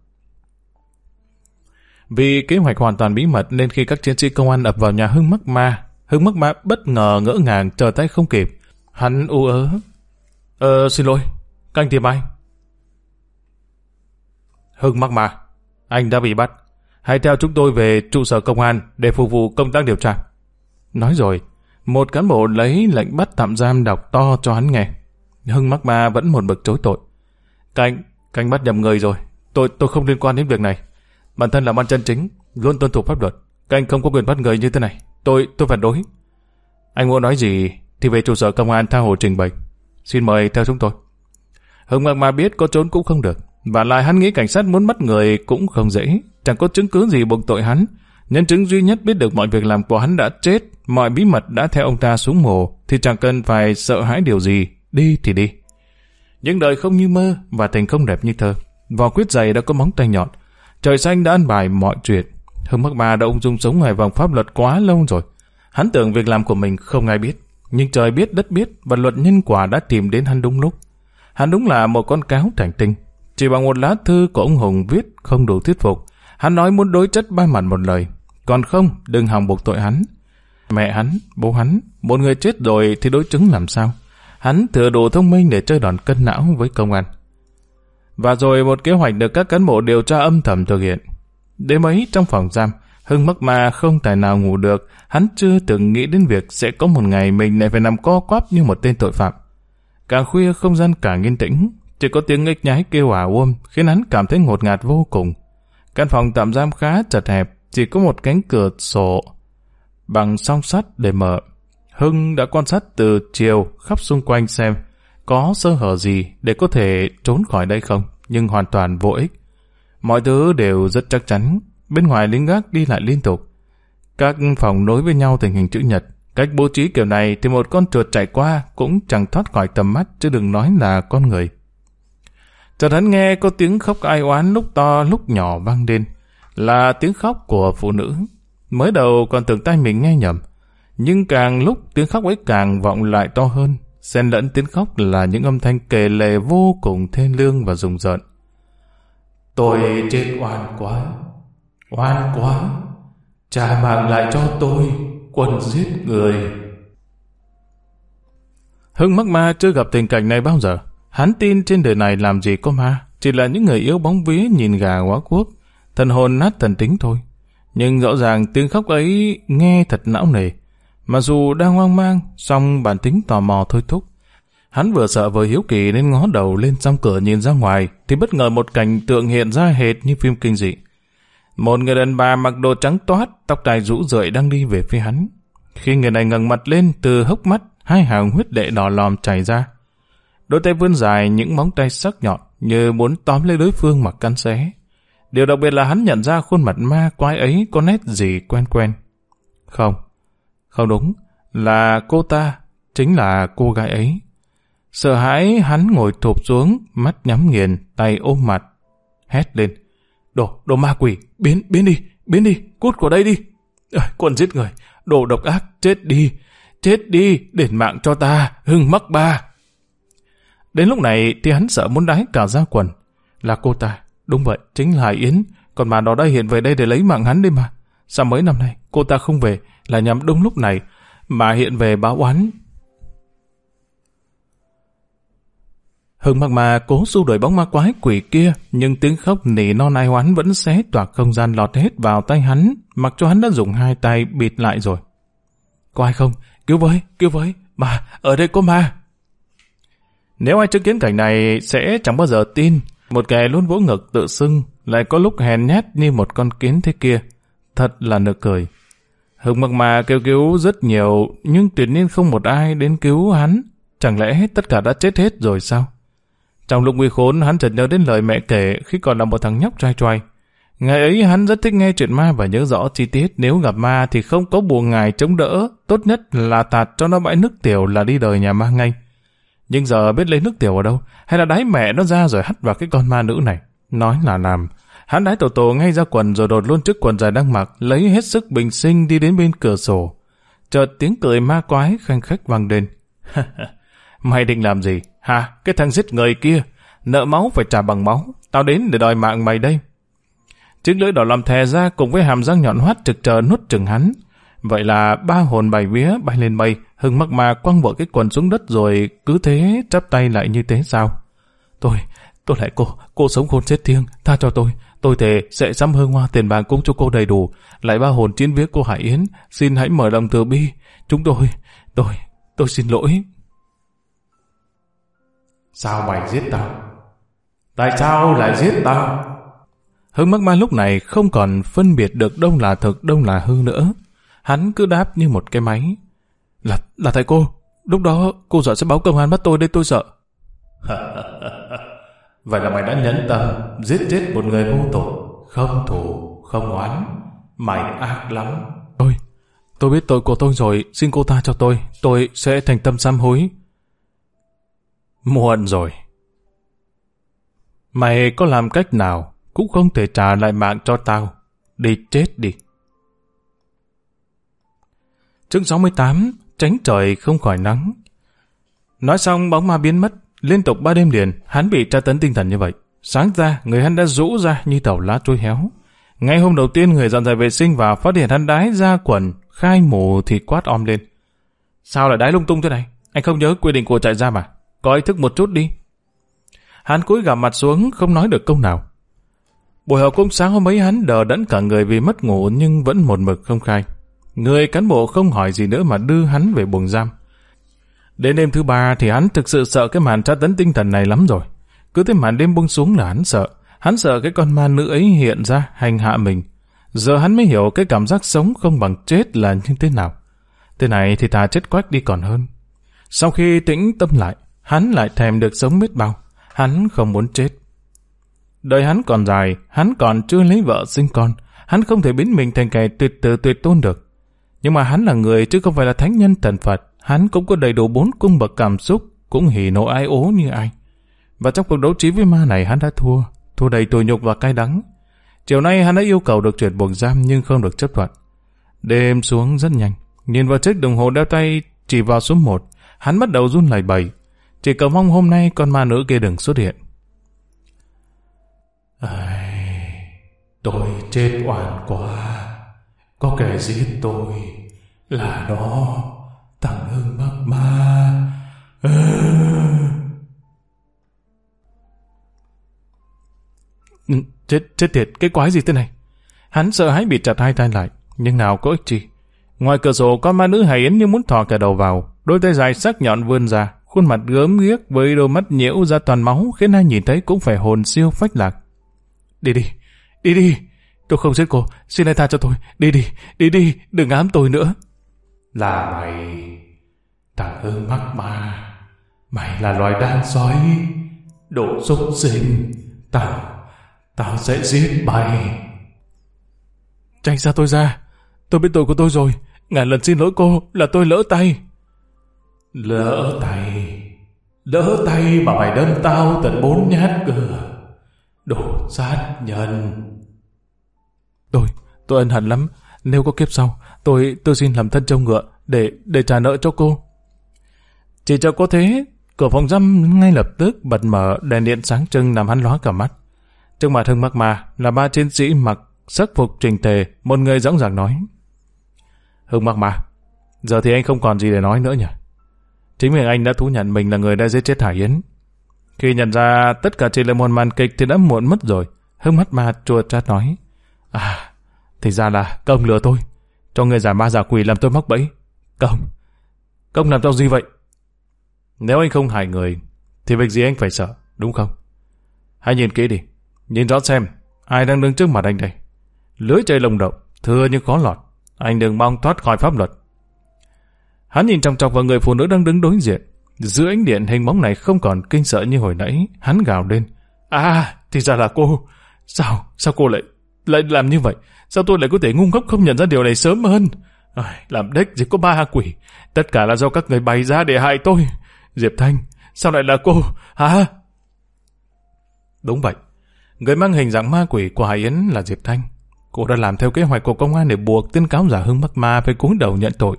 Vì kế hoạch hoàn toàn bí mật nên khi các chiến sĩ công an ập vào nhà Hưng Mắc Ma, Hưng Mắc Ma bất ngờ ngỡ ngàng chờ tay không kịp. Hắn u ớ. Ờ, xin lỗi, canh tìm ai? Hưng Mắc Ma, anh đã bị bắt. Hãy theo chúng tôi về trụ sở công an để phục vụ công tác điều tra. Nói rồi, một cán bộ lấy lệnh bắt tạm giam đọc to cho hắn nghe. Hưng mắc ma vẫn một bực chối tội. Canh, canh bắt nhầm người rồi. Tôi tôi không liên quan đến việc này. Bản thân là ban chân chính, luôn tuân thủ pháp luật. Canh không có quyền bắt người như thế này. Tôi tôi phản đối. Anh muốn nói gì thì về trụ sở công an tha hồ trình bày. Xin mời theo chúng tôi. Hưng mắc ma biết có trốn cũng không được. Và lại hắn nghĩ cảnh sát muốn bắt người cũng không dễ. Chẳng có chứng cứ gì buộc tội hắn. Nhân chứng duy nhất biết được mọi việc làm của hắn đã chết, mọi bí mật đã theo ông ta xuống mồ, thì chẳng cần phải sợ hãi điều gì, đi thì đi. Những đời không như mơ và tình không đẹp như thơ. Vò quyết giày đã có móng tay nhọn. Trời xanh đã ăn bài mọi chuyện. Hưng Mắc Ba đã ung dung sống ngoài vòng pháp luật quá lâu rồi. Hắn tưởng việc làm của mình không ai biết. Nhưng trời biết đất biết và luật nhân quả đã tìm đến hắn đúng lúc. Hắn đúng là một con cáo thành tinh. Chỉ bằng một lá thư của ông Hùng viết không đủ thuyết phục. Hắn nói muốn đối chất ba mặt một lời. Còn không, đừng hòng buộc tội hắn. Mẹ hắn, bố hắn, một người chết rồi thì đối chứng làm sao? Hắn thừa đủ thông minh để chơi đòn cân não với công an. Và rồi một kế hoạch được các cán bộ điều tra âm thầm thực hiện. Đêm ấy trong phòng giam, Hưng mắc ma không tài nào ngủ được, hắn chưa từng nghĩ đến việc sẽ có một ngày mình lại phải nằm co quắp như một tên tội phạm. Càng khuya không gian càng yên tĩnh, chỉ có tiếng nghịch nhái kêu ả uôm khiến hắn cảm thấy ngột ngạt vô cùng. Căn phòng tạm giam khá chật hẹp, chỉ có một cánh cửa sổ bằng song sắt để mở. Hưng đã quan sát từ chiều khắp xung quanh xem có sơ hở gì để có thể trốn khỏi đây không. nhưng hoàn toàn vô ích. Mọi thứ đều rất chắc chắn, bên ngoài lính gác đi lại liên tục. Các phòng nối với nhau thành hình chữ nhật, cách bố trí kiểu này thì một con chuột chạy qua cũng chẳng thoát khỏi tầm mắt chứ đừng nói là con người. Chợt hắn nghe có tiếng khóc ai oán lúc to lúc nhỏ vang lên, là tiếng khóc của phụ nữ. Mới đầu còn tưởng tay mình nghe nhầm, nhưng càng lúc tiếng khóc ấy càng vọng lại to hơn, xen lẫn tiếng khóc là những âm thanh kề lệ vô cùng thê lương và rùng rợn. Tôi chết oan quá, oan quá, trả mạng lại cho tôi, quân giết người. Hưng mắc ma chưa gặp tình cảnh này bao giờ. Hắn tin trên đời này làm gì có ma, chỉ là những người yếu bóng vía nhìn gà quá quốc, thần hồn nát thần tính thôi. Nhưng rõ ràng tiếng khóc ấy nghe thật não nề. Mà dù đang hoang mang, song bản tính tò mò thôi thúc. Hắn vừa sợ vừa hiếu kỳ nên ngó đầu lên trong cửa nhìn ra ngoài, thì bất ngờ một cảnh tượng hiện ra hệt như phim kinh dị. Một người đàn bà mặc đồ trắng toát, tóc tai rũ rượi đang đi về phía hắn. Khi người này ngẩng mặt lên, từ hốc mắt, hai hàng huyết lệ đỏ lòm chảy ra. Đôi tay vươn dài những móng tay sắc nhọn như muốn tóm lấy đối phương mà cắn xé. Điều đặc biệt là hắn nhận ra khuôn mặt ma quái ấy có nét gì quen quen. Không, không đúng, là cô ta, chính là cô gái ấy. Sợ hãi hắn ngồi thụp xuống, mắt nhắm nghiền, tay ôm mặt, hét lên. Đồ, đồ ma quỷ, biến, biến đi, biến đi, cút khỏi đây đi. À, quân giết người, đồ độc ác, chết đi, chết đi, đền mạng cho ta, hưng mắc ba. Đến lúc này thì hắn sợ muốn đái cả ra quần. Là cô ta, đúng vậy, chính là Hải Yến, còn mà nó đã hiện về đây để lấy mạng hắn đi mà. Sao mấy năm nay cô ta không về là nhằm đúng lúc này mà hiện về báo oán. Hưng mặc mà cố xua đuổi bóng ma quái quỷ kia, nhưng tiếng khóc nỉ non ai oán vẫn xé toạc không gian lọt hết vào tay hắn, mặc cho hắn đã dùng hai tay bịt lại rồi. Có ai không? Cứu với, cứu với, mà, ở đây có ma. Nếu ai chứng kiến cảnh này sẽ chẳng bao giờ tin một kẻ luôn vỗ ngực tự xưng lại có lúc hèn nhát như một con kiến thế kia. Thật là nực cười. Hưng mặc mà kêu cứu rất nhiều nhưng tuyệt nhiên không một ai đến cứu hắn. Chẳng lẽ tất cả đã chết hết rồi sao? Trong lúc nguy khốn hắn chợt nhớ đến lời mẹ kể khi còn là một thằng nhóc trai trai. Ngày ấy hắn rất thích nghe chuyện ma và nhớ rõ chi tiết nếu gặp ma thì không có bùa ngài chống đỡ, tốt nhất là tạt cho nó bãi nước tiểu là đi đời nhà ma ngay. Nhưng giờ biết lấy nước tiểu ở đâu, hay là đái mẹ nó ra rồi hắt vào cái con ma nữ này. Nói là làm. Hắn đái tổ tổ ngay ra quần rồi đột luôn trước quần dài đang mặc, lấy hết sức bình sinh đi đến bên cửa sổ. Chợt tiếng cười ma quái khanh khách vang lên. Mày định làm gì? Hả? Cái thằng giết người kia. Nợ máu phải trả bằng máu. Tao đến để đòi mạng mày đây. chiếc lưỡi đỏ làm thè ra cùng với hàm răng nhọn hoắt trực chờ nuốt chừng hắn. Vậy là ba hồn bảy vía bay lên mây, Hưng mắc mà quăng vội cái quần xuống đất rồi cứ thế chắp tay lại như thế sao? Tôi, tôi lại cô, cô sống khôn chết thiêng, tha cho tôi. Tôi thề sẽ sắm hương hoa tiền bạc cũng cho cô đầy đủ. Lại ba hồn chiến vía cô Hải Yến, xin hãy mở lòng từ bi. Chúng tôi, tôi, tôi xin lỗi. Sao mày giết tao? Tại sao lại giết tao? Hưng mắc ma lúc này không còn phân biệt được đâu là thực đâu là hư nữa. Hắn cứ đáp như một cái máy. Là, là thầy cô. Lúc đó cô sợ sẽ báo công an bắt tôi đây tôi sợ. Vậy là mày đã nhẫn tâm giết chết một người vô tội. Không thù, không oán. Mày ác lắm. Tôi, tôi biết tội của tôi rồi. Xin cô ta cho tôi. Tôi sẽ thành tâm sám hối. Muộn rồi. Mày có làm cách nào cũng không thể trả lại mạng cho tao. Đi chết đi. Chương 68, tránh trời không khỏi nắng. Nói xong bóng ma biến mất, liên tục ba đêm liền, hắn bị tra tấn tinh thần như vậy. Sáng ra, người hắn đã rũ ra như tàu lá trôi héo. Ngay hôm đầu tiên người dọn dẹp vệ sinh và phát hiện hắn đái ra quần, khai mù thì quát om lên. Sao lại đái lung tung thế này? Anh không nhớ quy định của trại giam à? Có ý thức một chút đi. Hắn cúi gằm mặt xuống, không nói được câu nào. Buổi họp cũng sáng hôm ấy hắn đờ đẫn cả người vì mất ngủ nhưng vẫn một mực không khai. Người cán bộ không hỏi gì nữa mà đưa hắn về buồng giam. Đến đêm thứ ba thì hắn thực sự sợ cái màn tra tấn tinh thần này lắm rồi. Cứ thế màn đêm buông xuống là hắn sợ. Hắn sợ cái con ma nữ ấy hiện ra hành hạ mình. Giờ hắn mới hiểu cái cảm giác sống không bằng chết là như thế nào. Thế này thì thà chết quách đi còn hơn. Sau khi tĩnh tâm lại, hắn lại thèm được sống biết bao. Hắn không muốn chết. Đời hắn còn dài, hắn còn chưa lấy vợ sinh con, hắn không thể biến mình thành kẻ tuyệt tử tuyệt tôn được. Nhưng mà hắn là người chứ không phải là thánh nhân thần Phật, hắn cũng có đầy đủ bốn cung bậc cảm xúc, cũng hỉ nộ ai ố như ai. Và trong cuộc đấu trí với ma này hắn đã thua, thua đầy tội nhục và cay đắng. Chiều nay hắn đã yêu cầu được chuyển buồng giam nhưng không được chấp thuận. Đêm xuống rất nhanh, nhìn vào chiếc đồng hồ đeo tay chỉ vào số 1, hắn bắt đầu run lẩy bẩy. Chỉ cầu mong hôm nay con ma nữ kia đừng xuất hiện. Ai, tôi chết oan quá. Có kẻ giết tôi là nó, thằng Hưng mắc ma. à. chết, chết tiệt, cái quái gì thế này? Hắn sợ hãi bị chặt hai tay lại, nhưng nào có ích gì. Ngoài cửa sổ con ma nữ hài yến như muốn thò cả đầu vào, đôi tay dài sắc nhọn vươn ra, khuôn mặt gớm ghiếc với đôi mắt nhiễu ra toàn máu khiến ai nhìn thấy cũng phải hồn siêu phách lạc. Đi đi, đi đi, tôi không giết cô, xin hãy tha cho tôi, đi đi, đi đi, đừng ám tôi nữa. Là mày, thằng Hưng mắc ma, mày là loài đan sói, độ súc sinh, tao, tao sẽ giết mày. Tránh xa tôi ra, tôi biết tội của tôi rồi, ngàn lần xin lỗi cô là tôi lỡ tay. Lỡ tay, lỡ tay mà mày đâm tao tận bốn nhát cơ. Đồ sát nhân. Tôi, tôi ân hận lắm. Nếu có kiếp sau, tôi tôi xin làm thân trâu ngựa để để trả nợ cho cô. Chỉ cho có thế, cửa phòng giam ngay lập tức bật mở đèn điện sáng trưng làm hắn lóa cả mắt. Trước mặt Hưng Mắc Ma là ba chiến sĩ mặc sắc phục trình tề, một người dõng dạc nói. Hưng Mắc Ma, giờ thì anh không còn gì để nói nữa nhỉ? Chính vì anh đã thú nhận mình là người đã giết chết Hải Yến. Khi nhận ra tất cả chỉ là một màn kịch thì đã muộn mất rồi. Hưng mắt ma chua chát nói. À, thì ra là công lừa tôi. Cho người giả ma giả quỷ làm tôi mắc bẫy. Công, công làm cho gì vậy? Nếu anh không hại người, thì việc gì anh phải sợ, đúng không? Hãy nhìn kỹ đi, nhìn rõ xem, ai đang đứng trước mặt anh đây. Lưới chơi lồng động, thưa nhưng khó lọt. Anh đừng mong thoát khỏi pháp luật. Hắn nhìn trọng trọc vào người phụ nữ đang đứng đối diện. Giữa ánh điện hình bóng này không còn kinh sợ như hồi nãy, hắn gào lên. À, thì ra là cô. Sao, sao cô lại lại làm như vậy? Sao tôi lại có thể ngu ngốc không nhận ra điều này sớm hơn? À, làm đếch chỉ có ba quỷ. Tất cả là do các người bày ra để hại tôi. Diệp Thanh, sao lại là cô? Hả? Đúng vậy. Người mang hình dạng ma quỷ của Hải Yến là Diệp Thanh. Cô đã làm theo kế hoạch của công an để buộc tên cáo giả hưng mắc ma phải cúi đầu nhận tội.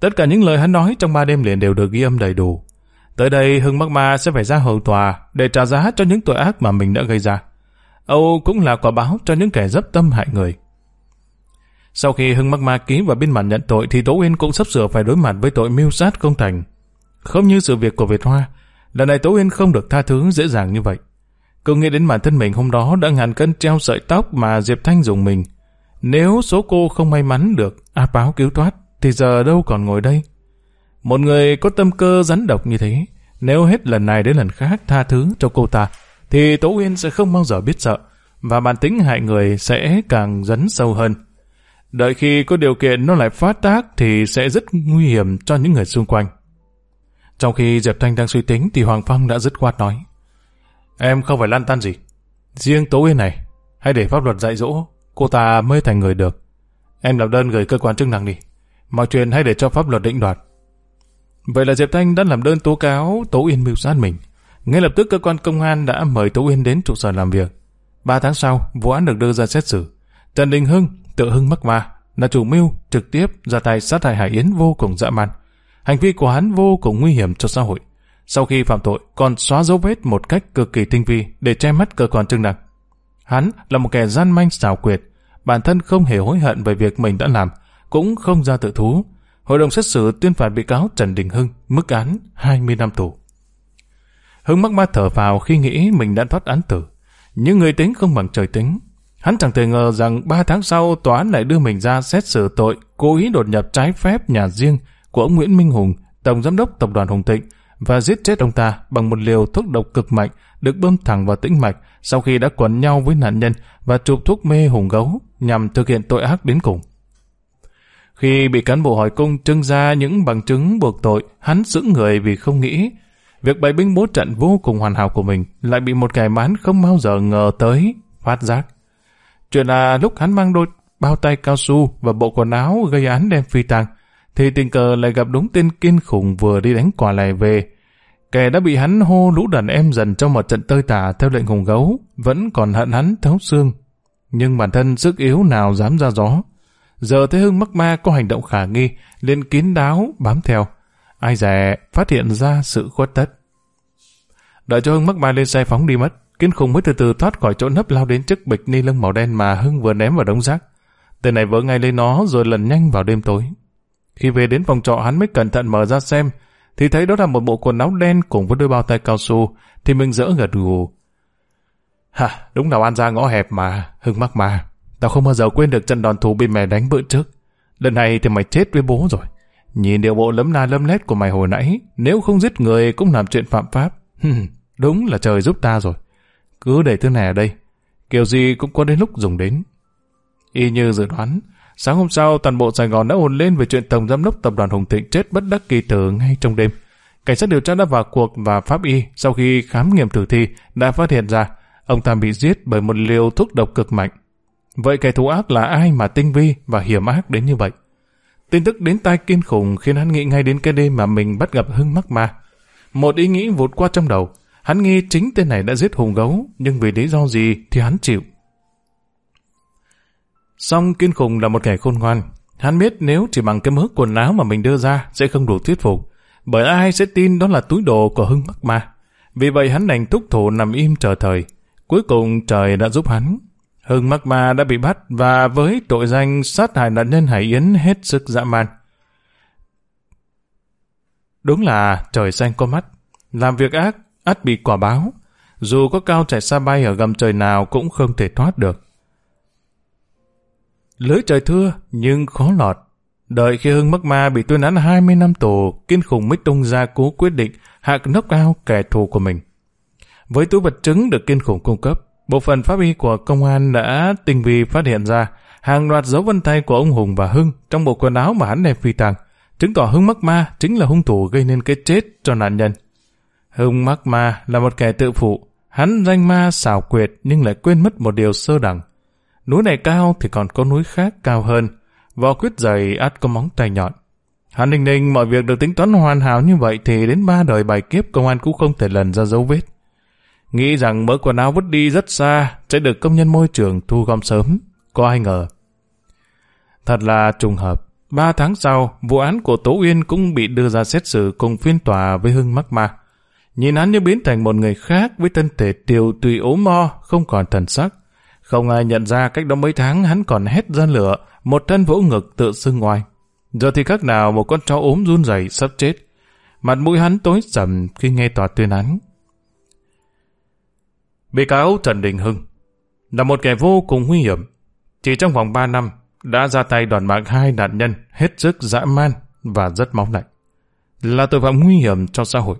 Tất cả những lời hắn nói trong ba đêm liền đều được ghi âm đầy đủ. Tới đây Hưng Mắc Ma sẽ phải ra hầu tòa để trả giá cho những tội ác mà mình đã gây ra. Âu cũng là quả báo cho những kẻ dấp tâm hại người. Sau khi Hưng Mắc Ma ký vào biên bản nhận tội thì Tố Uyên cũng sắp sửa phải đối mặt với tội mưu sát công thành. Không như sự việc của Việt Hoa, lần này Tố Uyên không được tha thứ dễ dàng như vậy. Cứ nghĩ đến bản thân mình hôm đó đã ngàn cân treo sợi tóc mà Diệp Thanh dùng mình. Nếu số cô không may mắn được a báo cứu thoát, thì giờ đâu còn ngồi đây. Một người có tâm cơ rắn độc như thế, nếu hết lần này đến lần khác tha thứ cho cô ta, thì Tố Uyên sẽ không bao giờ biết sợ, và bản tính hại người sẽ càng dấn sâu hơn. Đợi khi có điều kiện nó lại phát tác thì sẽ rất nguy hiểm cho những người xung quanh. Trong khi Diệp Thanh đang suy tính thì Hoàng Phong đã dứt khoát nói Em không phải lăn tan gì. Riêng Tố Uyên này, hãy để pháp luật dạy dỗ, cô ta mới thành người được. Em làm đơn gửi cơ quan chức năng đi. Mọi chuyện hãy để cho pháp luật định đoạt. Vậy là Diệp Thanh đã làm đơn tố cáo Tố Uyên mưu sát mình. Ngay lập tức cơ quan công an đã mời Tố Uyên đến trụ sở làm việc. Ba tháng sau, vụ án được đưa ra xét xử. Trần Đình Hưng, tự Hưng mắc ma, là chủ mưu trực tiếp ra tay sát hại Hải Yến vô cùng dã man. Hành vi của hắn vô cùng nguy hiểm cho xã hội. Sau khi phạm tội, còn xóa dấu vết một cách cực kỳ tinh vi để che mắt cơ quan chức năng. Hắn là một kẻ gian manh xảo quyệt, bản thân không hề hối hận về việc mình đã làm, cũng không ra tự thú. Hội đồng xét xử tuyên phạt bị cáo Trần Đình Hưng mức án 20 năm tù. Hưng mắc ma thở vào khi nghĩ mình đã thoát án tử. Nhưng người tính không bằng trời tính. Hắn chẳng thể ngờ rằng 3 tháng sau tòa án lại đưa mình ra xét xử tội cố ý đột nhập trái phép nhà riêng của ông Nguyễn Minh Hùng, tổng giám đốc tập đoàn Hùng Thịnh và giết chết ông ta bằng một liều thuốc độc cực mạnh được bơm thẳng vào tĩnh mạch sau khi đã quấn nhau với nạn nhân và chụp thuốc mê hùng gấu nhằm thực hiện tội ác đến cùng. Khi bị cán bộ hỏi cung trưng ra những bằng chứng buộc tội, hắn giữ người vì không nghĩ. Việc bày binh bố trận vô cùng hoàn hảo của mình lại bị một kẻ bán không bao giờ ngờ tới, phát giác. Chuyện là lúc hắn mang đôi bao tay cao su và bộ quần áo gây án đem phi tang, thì tình cờ lại gặp đúng tên kiên khủng vừa đi đánh quả lại về. Kẻ đã bị hắn hô lũ đàn em dần trong một trận tơi tả theo lệnh hùng gấu, vẫn còn hận hắn thấu xương. Nhưng bản thân sức yếu nào dám ra gió. Giờ thấy Hưng mắc ma có hành động khả nghi, liền kín đáo, bám theo. Ai dè phát hiện ra sự khuất tất. Đợi cho Hưng mắc ma lên xe phóng đi mất, Kiên khùng mới từ từ thoát khỏi chỗ nấp lao đến chiếc bịch ni lông màu đen mà Hưng vừa ném vào đống rác. Tên này vỡ ngay lên nó rồi lần nhanh vào đêm tối. Khi về đến phòng trọ hắn mới cẩn thận mở ra xem, thì thấy đó là một bộ quần áo đen cùng với đôi bao tay cao su, thì mình dỡ gật gù. Hả, đúng là oan ra ngõ hẹp mà, Hưng mắc mà. Tao không bao giờ quên được trận đòn thù bị mày đánh bữa trước. Lần này thì mày chết với bố rồi. Nhìn điều bộ lấm na lâm lét của mày hồi nãy, nếu không giết người cũng làm chuyện phạm pháp. đúng là trời giúp ta rồi. Cứ để thứ này ở đây, kiểu gì cũng có đến lúc dùng đến. Y như dự đoán, sáng hôm sau toàn bộ Sài Gòn đã ồn lên về chuyện Tổng Giám đốc Tập đoàn Hùng Thịnh chết bất đắc kỳ tử ngay trong đêm. Cảnh sát điều tra đã vào cuộc và pháp y sau khi khám nghiệm tử thi đã phát hiện ra ông ta bị giết bởi một liều thuốc độc cực mạnh. Vậy kẻ thù ác là ai mà tinh vi và hiểm ác đến như vậy? Tin tức đến tai kiên khủng khiến hắn nghĩ ngay đến cái đêm mà mình bắt gặp Hưng mắc ma. Một ý nghĩ vụt qua trong đầu, Hắn nghi chính tên này đã giết hùng gấu, nhưng vì lý do gì thì hắn chịu. Song kiên khùng là một kẻ khôn ngoan. Hắn biết nếu chỉ bằng cái mớ quần áo mà mình đưa ra sẽ không đủ thuyết phục, bởi ai sẽ tin đó là túi đồ của Hưng mắc Ma. Vì vậy hắn đành thúc thủ nằm im chờ thời. Cuối cùng trời đã giúp hắn. Hưng Mắc Ma đã bị bắt và với tội danh sát hại nạn nhân Hải Yến hết sức dã man. Đúng là trời xanh có mắt. Làm việc ác ắt bị quả báo. Dù có cao chạy xa bay ở gầm trời nào cũng không thể thoát được. Lưới trời thưa nhưng khó lọt. Đợi khi Hưng Mắc Ma bị tuyên án 20 năm tù, kiên khủng mới tung ra cố quyết định hạ knock cao kẻ thù của mình. Với túi vật chứng được kiên khủng cung cấp, bộ phận pháp y của công an đã tinh vi phát hiện ra hàng loạt dấu vân tay của ông Hùng và Hưng trong bộ quần áo mà hắn đem phi tàng, chứng tỏ Hưng Mắc Ma chính là hung thủ gây nên cái chết cho nạn nhân. Hưng mắc ma là một kẻ tự phụ. Hắn danh ma xảo quyệt nhưng lại quên mất một điều sơ đẳng. Núi này cao thì còn có núi khác cao hơn. Vỏ quyết dày át có móng tay nhọn. Hắn ninh ninh mọi việc được tính toán hoàn hảo như vậy thì đến ba đời bài kiếp công an cũng không thể lần ra dấu vết. Nghĩ rằng mớ quần áo vứt đi rất xa sẽ được công nhân môi trường thu gom sớm. Có ai ngờ. Thật là trùng hợp. Ba tháng sau, vụ án của Tố Uyên cũng bị đưa ra xét xử cùng phiên tòa với Hưng mắc ma. Nhìn hắn như biến thành một người khác với thân thể tiều tùy ốm mo, không còn thần sắc. Không ai nhận ra cách đó mấy tháng hắn còn hét ra lửa, một thân vỗ ngực tự xưng ngoài. Giờ thì khác nào một con chó ốm run rẩy sắp chết. Mặt mũi hắn tối sầm khi nghe tòa tuyên án. Bị cáo Trần Đình Hưng là một kẻ vô cùng nguy hiểm. Chỉ trong vòng 3 năm đã ra tay đoàn mạng hai nạn nhân hết sức dã man và rất máu lạnh. Là tội phạm nguy hiểm cho xã hội.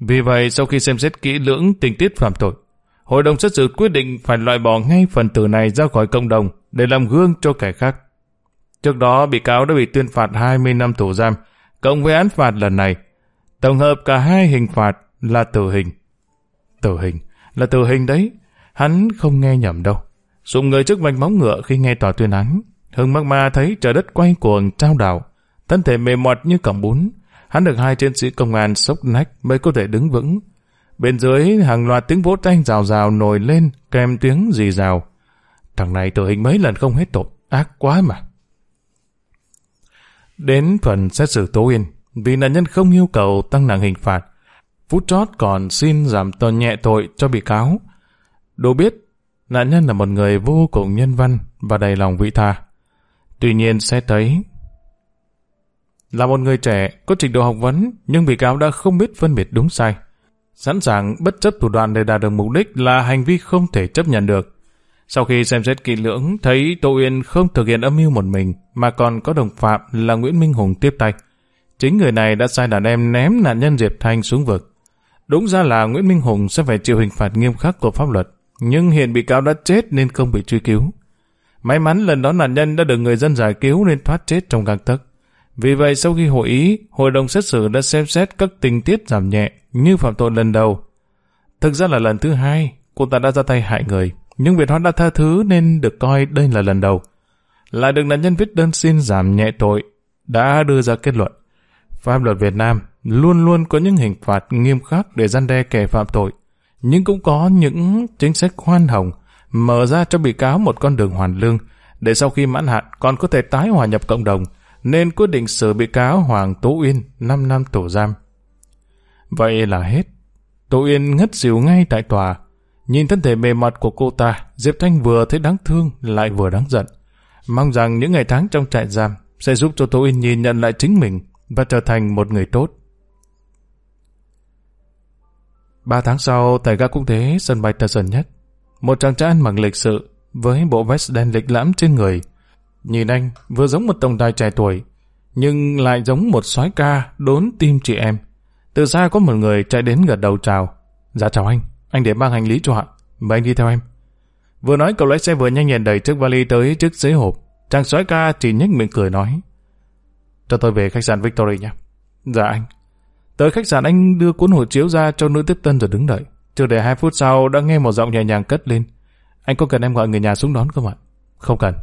Vì vậy, sau khi xem xét kỹ lưỡng tình tiết phạm tội, hội đồng xét xử quyết định phải loại bỏ ngay phần tử này ra khỏi cộng đồng để làm gương cho kẻ khác. Trước đó, bị cáo đã bị tuyên phạt 20 năm tù giam, cộng với án phạt lần này. Tổng hợp cả hai hình phạt là tử hình. Tử hình là tử hình đấy, hắn không nghe nhầm đâu. Sụng người trước vành móng ngựa khi nghe tòa tuyên án. Hưng mắc ma thấy trời đất quay cuồng trao đảo, thân thể mềm mọt như cẩm bún, hắn được hai chiến sĩ công an sốc nách mới có thể đứng vững. Bên dưới hàng loạt tiếng vỗ tay rào rào nổi lên kèm tiếng rì rào. Thằng này tử hình mấy lần không hết tội, ác quá mà. Đến phần xét xử Tố Yên, vì nạn nhân không yêu cầu tăng nặng hình phạt, phút chót còn xin giảm tội nhẹ tội cho bị cáo. Đồ biết, nạn nhân là một người vô cùng nhân văn và đầy lòng vị tha. Tuy nhiên sẽ thấy là một người trẻ, có trình độ học vấn, nhưng bị cáo đã không biết phân biệt đúng sai. Sẵn sàng bất chấp thủ đoạn để đạt được mục đích là hành vi không thể chấp nhận được. Sau khi xem xét kỹ lưỡng, thấy Tô Uyên không thực hiện âm mưu một mình, mà còn có đồng phạm là Nguyễn Minh Hùng tiếp tay. Chính người này đã sai đàn em ném nạn nhân Diệp Thanh xuống vực. Đúng ra là Nguyễn Minh Hùng sẽ phải chịu hình phạt nghiêm khắc của pháp luật, nhưng hiện bị cáo đã chết nên không bị truy cứu. May mắn lần đó nạn nhân đã được người dân giải cứu nên thoát chết trong găng tấc. Vì vậy sau khi hội ý, hội đồng xét xử đã xem xét các tình tiết giảm nhẹ như phạm tội lần đầu. Thực ra là lần thứ hai, cô ta đã ra tay hại người, nhưng Việt Hoa đã tha thứ nên được coi đây là lần đầu. Lại được nạn nhân viết đơn xin giảm nhẹ tội, đã đưa ra kết luận. Pháp luật Việt Nam luôn luôn có những hình phạt nghiêm khắc để gian đe kẻ phạm tội, nhưng cũng có những chính sách khoan hồng mở ra cho bị cáo một con đường hoàn lương để sau khi mãn hạn còn có thể tái hòa nhập cộng đồng nên quyết định xử bị cáo Hoàng Tố Uyên 5 năm tù giam. Vậy là hết. Tố Uyên ngất xỉu ngay tại tòa. Nhìn thân thể mềm mặt của cô ta, Diệp Thanh vừa thấy đáng thương lại vừa đáng giận. Mong rằng những ngày tháng trong trại giam sẽ giúp cho Tố Uyên nhìn nhận lại chính mình và trở thành một người tốt. Ba tháng sau, tại ga quốc tế sân bay Tân Sơn Nhất, một chàng trai ăn mặc lịch sự với bộ vest đen lịch lãm trên người. Nhìn anh vừa giống một tổng tài trẻ tuổi, nhưng lại giống một soái ca đốn tim chị em. Từ xa có một người chạy đến gật đầu chào. Dạ chào anh, anh để mang hành lý cho ạ. Mời anh đi theo em. Vừa nói cậu lái xe vừa nhanh nhẹn đẩy chiếc vali tới trước giấy hộp. Chàng soái ca chỉ nhếch miệng cười nói. Cho tôi về khách sạn Victory nhé. Dạ anh. Tới khách sạn anh đưa cuốn hộ chiếu ra cho nữ tiếp tân rồi đứng đợi. Chưa đầy hai phút sau đã nghe một giọng nhẹ nhàng cất lên. Anh có cần em gọi người nhà xuống đón không ạ? Không cần.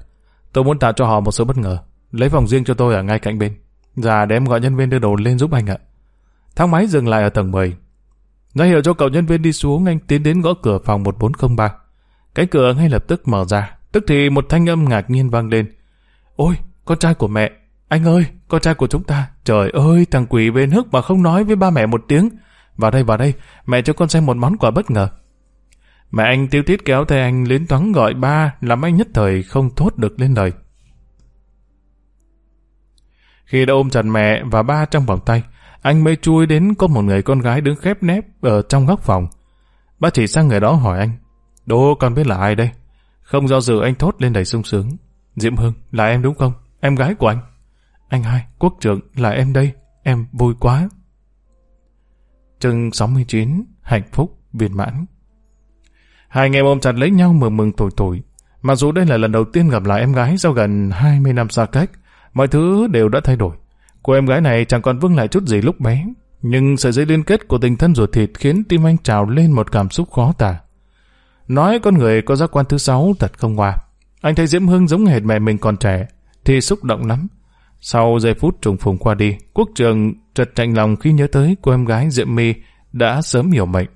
Tôi muốn tạo cho họ một số bất ngờ. Lấy phòng riêng cho tôi ở ngay cạnh bên. Dạ để em gọi nhân viên đưa đồ lên giúp anh ạ. Thang máy dừng lại ở tầng 10. Ra hiệu cho cậu nhân viên đi xuống anh tiến đến gõ cửa phòng 1403. Cái cửa ngay lập tức mở ra. Tức thì một thanh âm ngạc nhiên vang lên. Ôi, con trai của mẹ. Anh ơi, con trai của chúng ta. Trời ơi, thằng quỷ bên hức mà không nói với ba mẹ một tiếng. Vào đây, vào đây, mẹ cho con xem một món quà bất ngờ. Mẹ anh tiêu tiết kéo tay anh lên toán gọi ba, làm anh nhất thời không thốt được lên lời. Khi đã ôm chặt mẹ và ba trong vòng tay, anh mới chui đến có một người con gái đứng khép nép ở trong góc phòng. Ba chỉ sang người đó hỏi anh, Đô con biết là ai đây? Không do dự anh thốt lên đầy sung sướng. Diệm Hương, là em đúng không? Em gái của anh. Anh hai, quốc trưởng, là em đây. Em vui quá. Trưng 69, hạnh phúc, viên mãn. Hai anh em ôm chặt lấy nhau mừng mừng tuổi tuổi. Mặc dù đây là lần đầu tiên gặp lại em gái sau gần 20 năm xa cách, mọi thứ đều đã thay đổi. Cô em gái này chẳng còn vương lại chút gì lúc bé, nhưng sợi dây liên kết của tình thân ruột thịt khiến tim anh trào lên một cảm xúc khó tả. Nói con người có giác quan thứ sáu thật không hòa. Anh thấy Diễm Hương giống hệt mẹ mình còn trẻ, thì xúc động lắm. Sau giây phút trùng phùng qua đi, quốc trường trật chạnh lòng khi nhớ tới cô em gái Diệm My đã sớm hiểu mệnh.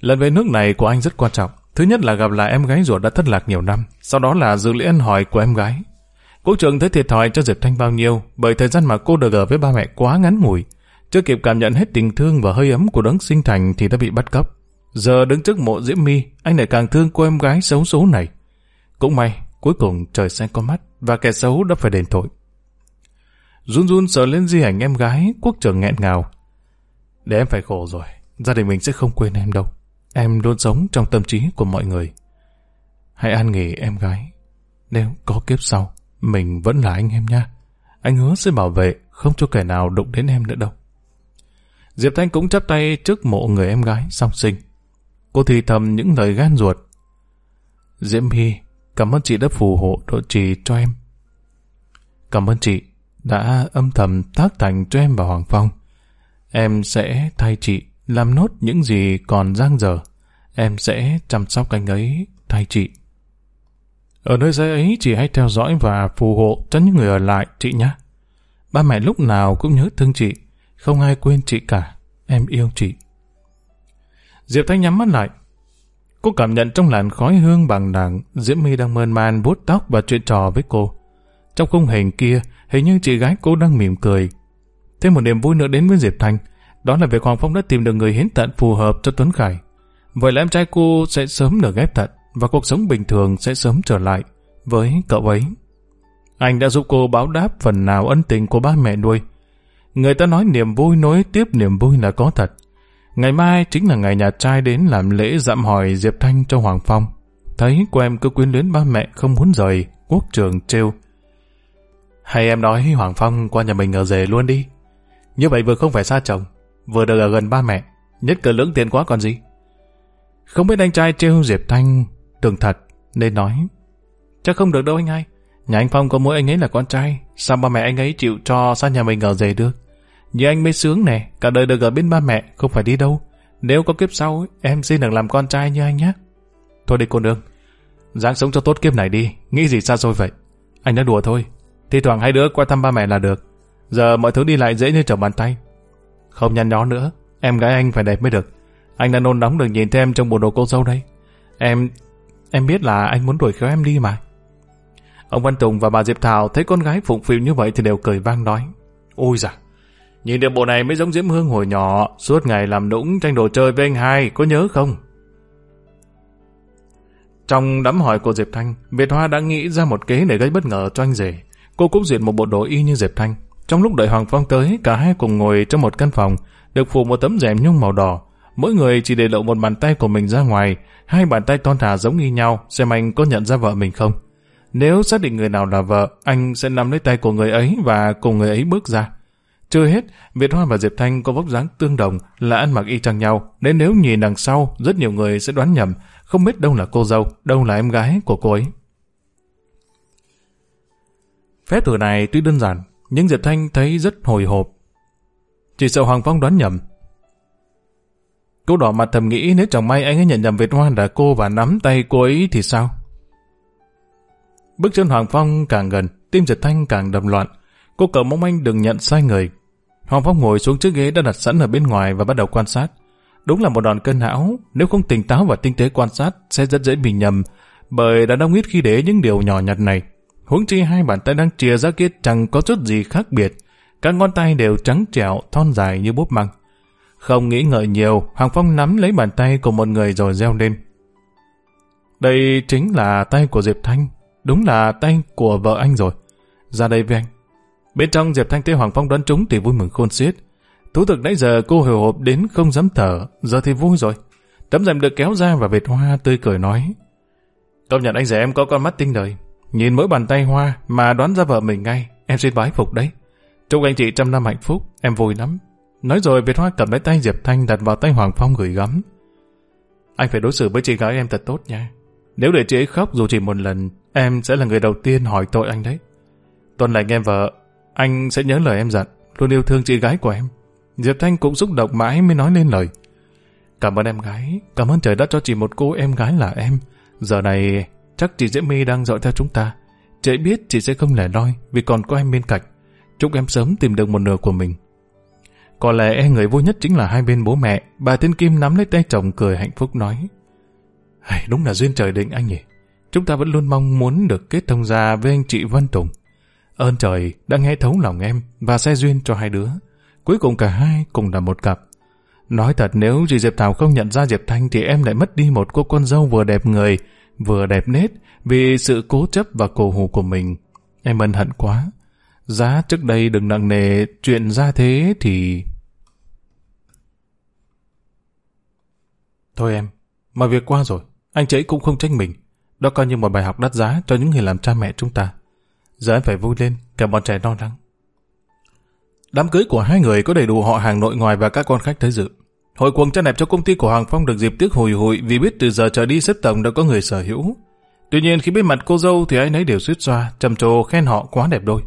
Lần về nước này của anh rất quan trọng. Thứ nhất là gặp lại em gái ruột đã thất lạc nhiều năm, sau đó là dự lễ ăn hỏi của em gái. Quốc trường thấy thiệt thòi cho Diệp Thanh bao nhiêu, bởi thời gian mà cô được ở với ba mẹ quá ngắn ngủi. Chưa kịp cảm nhận hết tình thương và hơi ấm của đấng sinh thành thì đã bị bắt cóc. Giờ đứng trước mộ Diễm My, anh lại càng thương cô em gái xấu số này. Cũng may, cuối cùng trời xanh có mắt và kẻ xấu đã phải đền tội. Run run sợ lên di ảnh em gái, quốc trưởng nghẹn ngào. Để em phải khổ rồi, gia đình mình sẽ không quên em đâu. Em luôn sống trong tâm trí của mọi người. Hãy an nghỉ em gái. Nếu có kiếp sau, mình vẫn là anh em nha. Anh hứa sẽ bảo vệ, không cho kẻ nào đụng đến em nữa đâu. Diệp Thanh cũng chắp tay trước mộ người em gái song sinh. Cô thì thầm những lời gan ruột. Diễm Hy, cảm ơn chị đã phù hộ độ trì cho em. Cảm ơn chị đã âm thầm tác thành cho em và Hoàng Phong. Em sẽ thay chị làm nốt những gì còn giang dở. Em sẽ chăm sóc anh ấy thay chị. Ở nơi giấy ấy chị hãy theo dõi và phù hộ cho những người ở lại chị nhé. Ba mẹ lúc nào cũng nhớ thương chị, không ai quên chị cả. Em yêu chị. Diệp Thanh nhắm mắt lại. Cô cảm nhận trong làn khói hương bằng đằng Diễm My đang mơn man vuốt tóc và chuyện trò với cô. Trong khung hình kia, hình như chị gái cô đang mỉm cười. Thêm một niềm vui nữa đến với Diệp Thanh, đó là việc Hoàng Phong đã tìm được người hiến tận phù hợp cho Tuấn Khải. Vậy là em trai cô sẽ sớm được ghép thận và cuộc sống bình thường sẽ sớm trở lại với cậu ấy. Anh đã giúp cô báo đáp phần nào ân tình của ba mẹ nuôi. Người ta nói niềm vui nối tiếp niềm vui là có thật. Ngày mai chính là ngày nhà trai đến làm lễ dạm hỏi Diệp Thanh cho Hoàng Phong. Thấy cô em cứ quyến luyến ba mẹ không muốn rời, quốc trường trêu. Hay em nói Hoàng Phong qua nhà mình ở rể luôn đi. Như vậy vừa không phải xa chồng, vừa được ở gần ba mẹ, nhất cờ lưỡng tiền quá còn gì. Không biết anh trai trêu Diệp Thanh tưởng thật, nên nói. Chắc không được đâu anh hai. Nhà anh Phong có mỗi anh ấy là con trai, sao ba mẹ anh ấy chịu cho sang nhà mình ở rể được? Như anh mới sướng nè, cả đời được ở bên ba mẹ, không phải đi đâu. Nếu có kiếp sau, em xin được làm con trai như anh nhé. Thôi đi cô nương, dáng sống cho tốt kiếp này đi, nghĩ gì xa xôi vậy? Anh đã đùa thôi, thi thoảng hai đứa qua thăm ba mẹ là được. Giờ mọi thứ đi lại dễ như trở bàn tay. Không nhăn nhó nữa, em gái anh phải đẹp mới được. Anh đã nôn nóng được nhìn thêm trong bộ đồ cô dâu đây. Em... em biết là anh muốn đuổi khéo em đi mà. Ông Văn Tùng và bà Diệp Thảo thấy con gái phụng phịu như vậy thì đều cười vang nói. Ôi giời, nhìn được bộ này mới giống Diễm Hương hồi nhỏ, suốt ngày làm nũng tranh đồ chơi với anh hai, có nhớ không? Trong đám hỏi của Diệp Thanh, Việt Hoa đã nghĩ ra một kế để gây bất ngờ cho anh rể. Cô cũng diện một bộ đồ y như Diệp Thanh. Trong lúc đợi Hoàng Phong tới, cả hai cùng ngồi trong một căn phòng, được phủ một tấm rèm nhung màu đỏ. Mỗi người chỉ để lộ một bàn tay của mình ra ngoài, hai bàn tay ton thả giống như nhau, xem anh có nhận ra vợ mình không. Nếu xác định người nào là vợ, anh sẽ nắm lấy tay của người ấy và cùng người ấy bước ra. Chưa hết, Việt Hoa và Diệp Thanh có vóc dáng tương đồng là ăn mặc y chang nhau, nên nếu nhìn đằng sau, rất nhiều người sẽ đoán nhầm, không biết đâu là cô dâu, đâu là em gái của cô ấy. Phép thử này tuy đơn giản, nhưng Diệp Thanh thấy rất hồi hộp. Chỉ sợ Hoàng Phong đoán nhầm. Cô đỏ mặt thầm nghĩ nếu chẳng may anh ấy nhận nhầm Việt Hoa là cô và nắm tay cô ấy thì sao? Bước chân Hoàng Phong càng gần, tim Diệp Thanh càng đầm loạn. Cô cầu mong anh đừng nhận sai người. Hoàng Phong ngồi xuống chiếc ghế đã đặt sẵn ở bên ngoài và bắt đầu quan sát. Đúng là một đòn cân não, nếu không tỉnh táo và tinh tế quan sát sẽ rất dễ bị nhầm, bởi đã đông ít khi để những điều nhỏ nhặt này. Huống chi hai bàn tay đang chìa ra kia chẳng có chút gì khác biệt. Các ngón tay đều trắng trẻo, thon dài như búp măng. Không nghĩ ngợi nhiều, Hoàng Phong nắm lấy bàn tay của một người rồi reo lên. Đây chính là tay của Diệp Thanh, đúng là tay của vợ anh rồi. Ra đây với anh. Bên trong Diệp Thanh thấy Hoàng Phong đoán trúng thì vui mừng khôn xiết. Thú thực nãy giờ cô hồi hộp đến không dám thở, giờ thì vui rồi. Tấm rèm được kéo ra và Việt Hoa tươi cười nói. Công nhận anh rể em có con mắt tinh đời. Nhìn mỗi bàn tay Hoa mà đoán ra vợ mình ngay, em xin bái phục đấy. Chúc anh chị trăm năm hạnh phúc, em vui lắm. Nói rồi Việt Hoa cầm lấy tay Diệp Thanh đặt vào tay Hoàng Phong gửi gắm. Anh phải đối xử với chị gái em thật tốt nha. Nếu để chị ấy khóc dù chỉ một lần, em sẽ là người đầu tiên hỏi tội anh đấy. Tuần lành em vợ, anh sẽ nhớ lời em dặn, luôn yêu thương chị gái của em. Diệp Thanh cũng xúc động mãi mới nói lên lời. Cảm ơn em gái, cảm ơn trời đất cho chị một cô em gái là em. Giờ này, chắc chị Diễm My đang dõi theo chúng ta. Chị biết chị sẽ không lẻ loi vì còn có em bên cạnh. Chúc em sớm tìm được một nửa của mình. Có lẽ người vui nhất chính là hai bên bố mẹ. Bà Thiên Kim nắm lấy tay chồng cười hạnh phúc nói. Hey, đúng là duyên trời định anh nhỉ. Chúng ta vẫn luôn mong muốn được kết thông gia với anh chị Vân Tùng. Ơn trời đã nghe thấu lòng em và xe duyên cho hai đứa. Cuối cùng cả hai cùng là một cặp. Nói thật nếu chị Diệp Thảo không nhận ra Diệp Thanh thì em lại mất đi một cô con dâu vừa đẹp người, vừa đẹp nết vì sự cố chấp và cổ hủ của mình. Em ân hận quá. Giá trước đây đừng nặng nề chuyện ra thế thì... Thôi em, mọi việc qua rồi. Anh chị cũng không trách mình. Đó coi như một bài học đắt giá cho những người làm cha mẹ chúng ta. Giờ em phải vui lên, cả bọn trẻ lo lắng. Đám cưới của hai người có đầy đủ họ hàng nội ngoài và các con khách tới dự. Hội quần chân đẹp cho công ty của Hoàng Phong được dịp tiếc hồi hụi vì biết từ giờ trở đi xếp tổng đã có người sở hữu. Tuy nhiên khi biết mặt cô dâu thì anh ấy đều suýt xoa, trầm trồ khen họ quá đẹp đôi.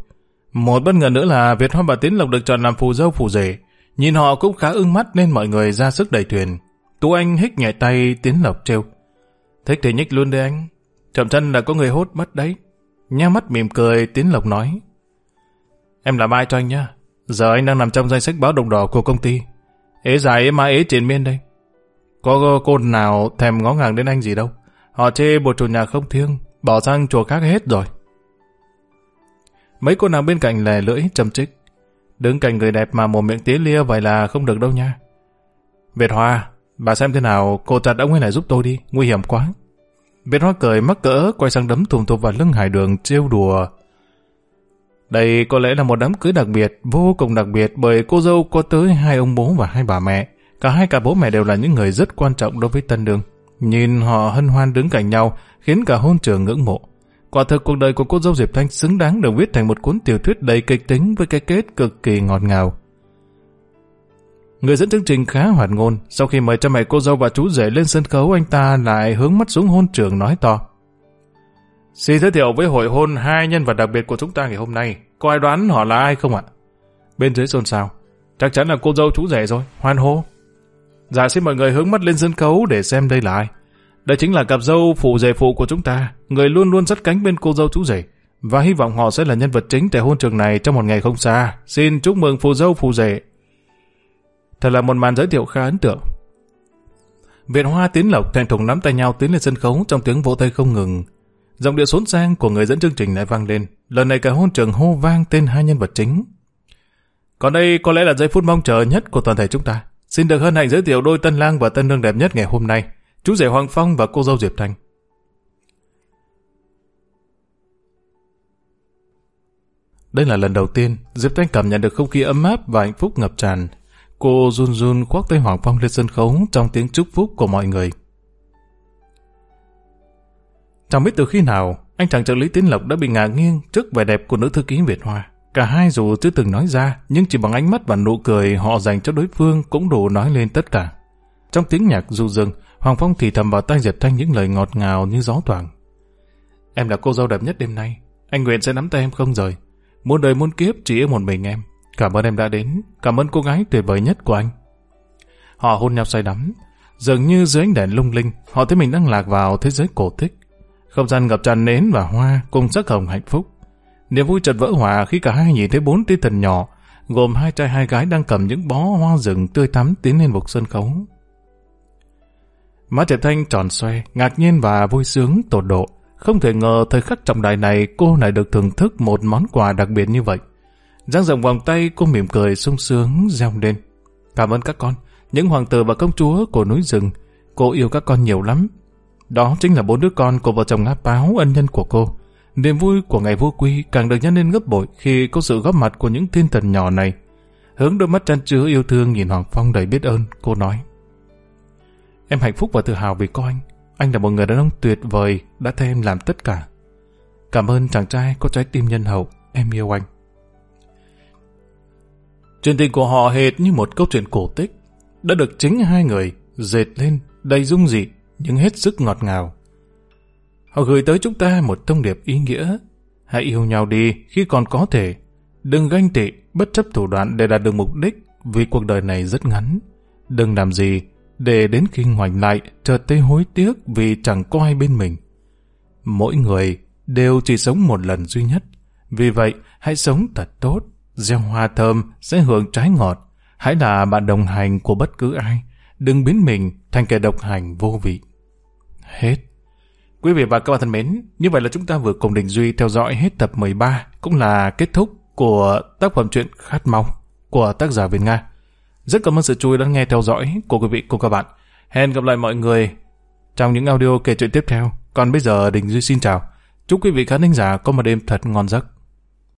Một bất ngờ nữa là Việt Hoa và Tiến Lộc được chọn làm phù dâu phù rể. Nhìn họ cũng khá ưng mắt nên mọi người ra sức đẩy thuyền. Tú Anh hít nhẹ tay Tiến Lộc trêu. Thích thì nhích luôn đi anh. Chậm chân là có người hốt mất đấy. Nhá mắt mỉm cười Tiến Lộc nói. Em làm ai cho anh nhá. Giờ anh đang nằm trong danh sách báo đồng đỏ của công ty. Ế dài mà ế triển miên đây. Có cô nào thèm ngó ngàng đến anh gì đâu. Họ chê một chủ nhà không thiêng, bỏ sang chùa khác hết rồi. Mấy cô nàng bên cạnh lè lưỡi châm trích. Đứng cạnh người đẹp mà một miệng tía lia vậy là không được đâu nha. Việt Hoa, bà xem thế nào cô chặt ông ấy này giúp tôi đi, nguy hiểm quá. Việt Hoa cười mắc cỡ quay sang đấm thùng thụp vào lưng hải đường trêu đùa. Đây có lẽ là một đám cưới đặc biệt, vô cùng đặc biệt bởi cô dâu có tới hai ông bố và hai bà mẹ. Cả hai cả bố mẹ đều là những người rất quan trọng đối với tân đường Nhìn họ hân hoan đứng cạnh nhau khiến cả hôn trường ngưỡng mộ. Quả thực cuộc đời của cô dâu Diệp Thanh xứng đáng được viết thành một cuốn tiểu thuyết đầy kịch tính với cái kết cực kỳ ngọt ngào. Người dẫn chương trình khá hoạt ngôn, sau khi mời cha mẹ cô dâu và chú rể lên sân khấu anh ta lại hướng mắt xuống hôn trường nói to. Xin giới thiệu với hội hôn hai nhân vật đặc biệt của chúng ta ngày hôm nay. Có ai đoán họ là ai không ạ? Bên dưới xôn xao. Chắc chắn là cô dâu chú rể rồi, hoan hô. Dạ xin mọi người hướng mắt lên sân khấu để xem đây là ai. Đây chính là cặp dâu phụ rể phụ của chúng ta, người luôn luôn sắt cánh bên cô dâu chú rể. Và hy vọng họ sẽ là nhân vật chính tại hôn trường này trong một ngày không xa. Xin chúc mừng phụ dâu phụ rể. Thật là một màn giới thiệu khá ấn tượng. Viện Hoa Tiến Lộc thẹn thùng nắm tay nhau tiến lên sân khấu trong tiếng vỗ tay không ngừng. Giọng điệu xốn sang của người dẫn chương trình lại vang lên. Lần này cả hôn trường hô vang tên hai nhân vật chính. Còn đây có lẽ là giây phút mong chờ nhất của toàn thể chúng ta. Xin được hân hạnh giới thiệu đôi tân lang và tân nương đẹp nhất ngày hôm nay. Chú rể Hoàng Phong và cô dâu Diệp Thanh. Đây là lần đầu tiên Diệp Thanh cảm nhận được không khí ấm áp và hạnh phúc ngập tràn. Cô run run khoác tay Hoàng Phong lên sân khấu trong tiếng chúc phúc của mọi người. Chẳng biết từ khi nào, anh chàng trợ lý Tiến Lộc đã bị ngả nghiêng trước vẻ đẹp của nữ thư ký Việt Hoa. Cả hai dù chưa từng nói ra, nhưng chỉ bằng ánh mắt và nụ cười họ dành cho đối phương cũng đủ nói lên tất cả. Trong tiếng nhạc du dương, Hoàng Phong thì thầm vào tay Diệp Thanh những lời ngọt ngào như gió thoảng. Em là cô dâu đẹp nhất đêm nay, anh nguyện sẽ nắm tay em không rời. Muôn đời muôn kiếp chỉ yêu một mình em. Cảm ơn em đã đến, cảm ơn cô gái tuyệt vời nhất của anh. Họ hôn nhau say đắm, dường như dưới ánh đèn lung linh, họ thấy mình đang lạc vào thế giới cổ tích. Không gian ngập tràn nến và hoa cùng sắc hồng hạnh phúc. Niềm vui chợt vỡ hòa khi cả hai nhìn thấy bốn tia thần nhỏ, gồm hai trai hai gái đang cầm những bó hoa rừng tươi tắm tiến lên vực sân khấu. Má trẻ Thanh tròn xoe, ngạc nhiên và vui sướng tột độ. Không thể ngờ thời khắc trọng đại này cô lại được thưởng thức một món quà đặc biệt như vậy. Giang rộng vòng tay cô mỉm cười sung sướng reo lên. Cảm ơn các con, những hoàng tử và công chúa của núi rừng. Cô yêu các con nhiều lắm. Đó chính là bốn đứa con của vợ chồng ngáp báo ân nhân của cô. Niềm vui của ngày vô quy càng được nhân lên gấp bội khi có sự góp mặt của những thiên thần nhỏ này. Hướng đôi mắt chăn chứa yêu thương nhìn Hoàng Phong đầy biết ơn, cô nói. Em hạnh phúc và tự hào vì có anh. Anh là một người đàn ông tuyệt vời, đã thay em làm tất cả. Cảm ơn chàng trai có trái tim nhân hậu, em yêu anh. Chuyện tình của họ hệt như một câu chuyện cổ tích, đã được chính hai người dệt lên đầy dung dị nhưng hết sức ngọt ngào. Họ gửi tới chúng ta một thông điệp ý nghĩa. Hãy yêu nhau đi khi còn có thể. Đừng ganh tị, bất chấp thủ đoạn để đạt được mục đích vì cuộc đời này rất ngắn. Đừng làm gì để đến khi ngoảnh lại chợt thấy hối tiếc vì chẳng có ai bên mình. Mỗi người đều chỉ sống một lần duy nhất. Vì vậy, hãy sống thật tốt. Gieo hoa thơm sẽ hưởng trái ngọt. Hãy là bạn đồng hành của bất cứ ai. Đừng biến mình thành kẻ độc hành vô vị. Hết. Quý vị và các bạn thân mến, như vậy là chúng ta vừa cùng Đình Duy theo dõi hết tập 13, cũng là kết thúc của tác phẩm truyện Khát Mong của tác giả Việt Nga. Rất cảm ơn sự chú ý lắng nghe theo dõi của quý vị cùng các bạn. Hẹn gặp lại mọi người trong những audio kể chuyện tiếp theo. Còn bây giờ Đình Duy xin chào. Chúc quý vị khán thính giả có một đêm thật ngon giấc.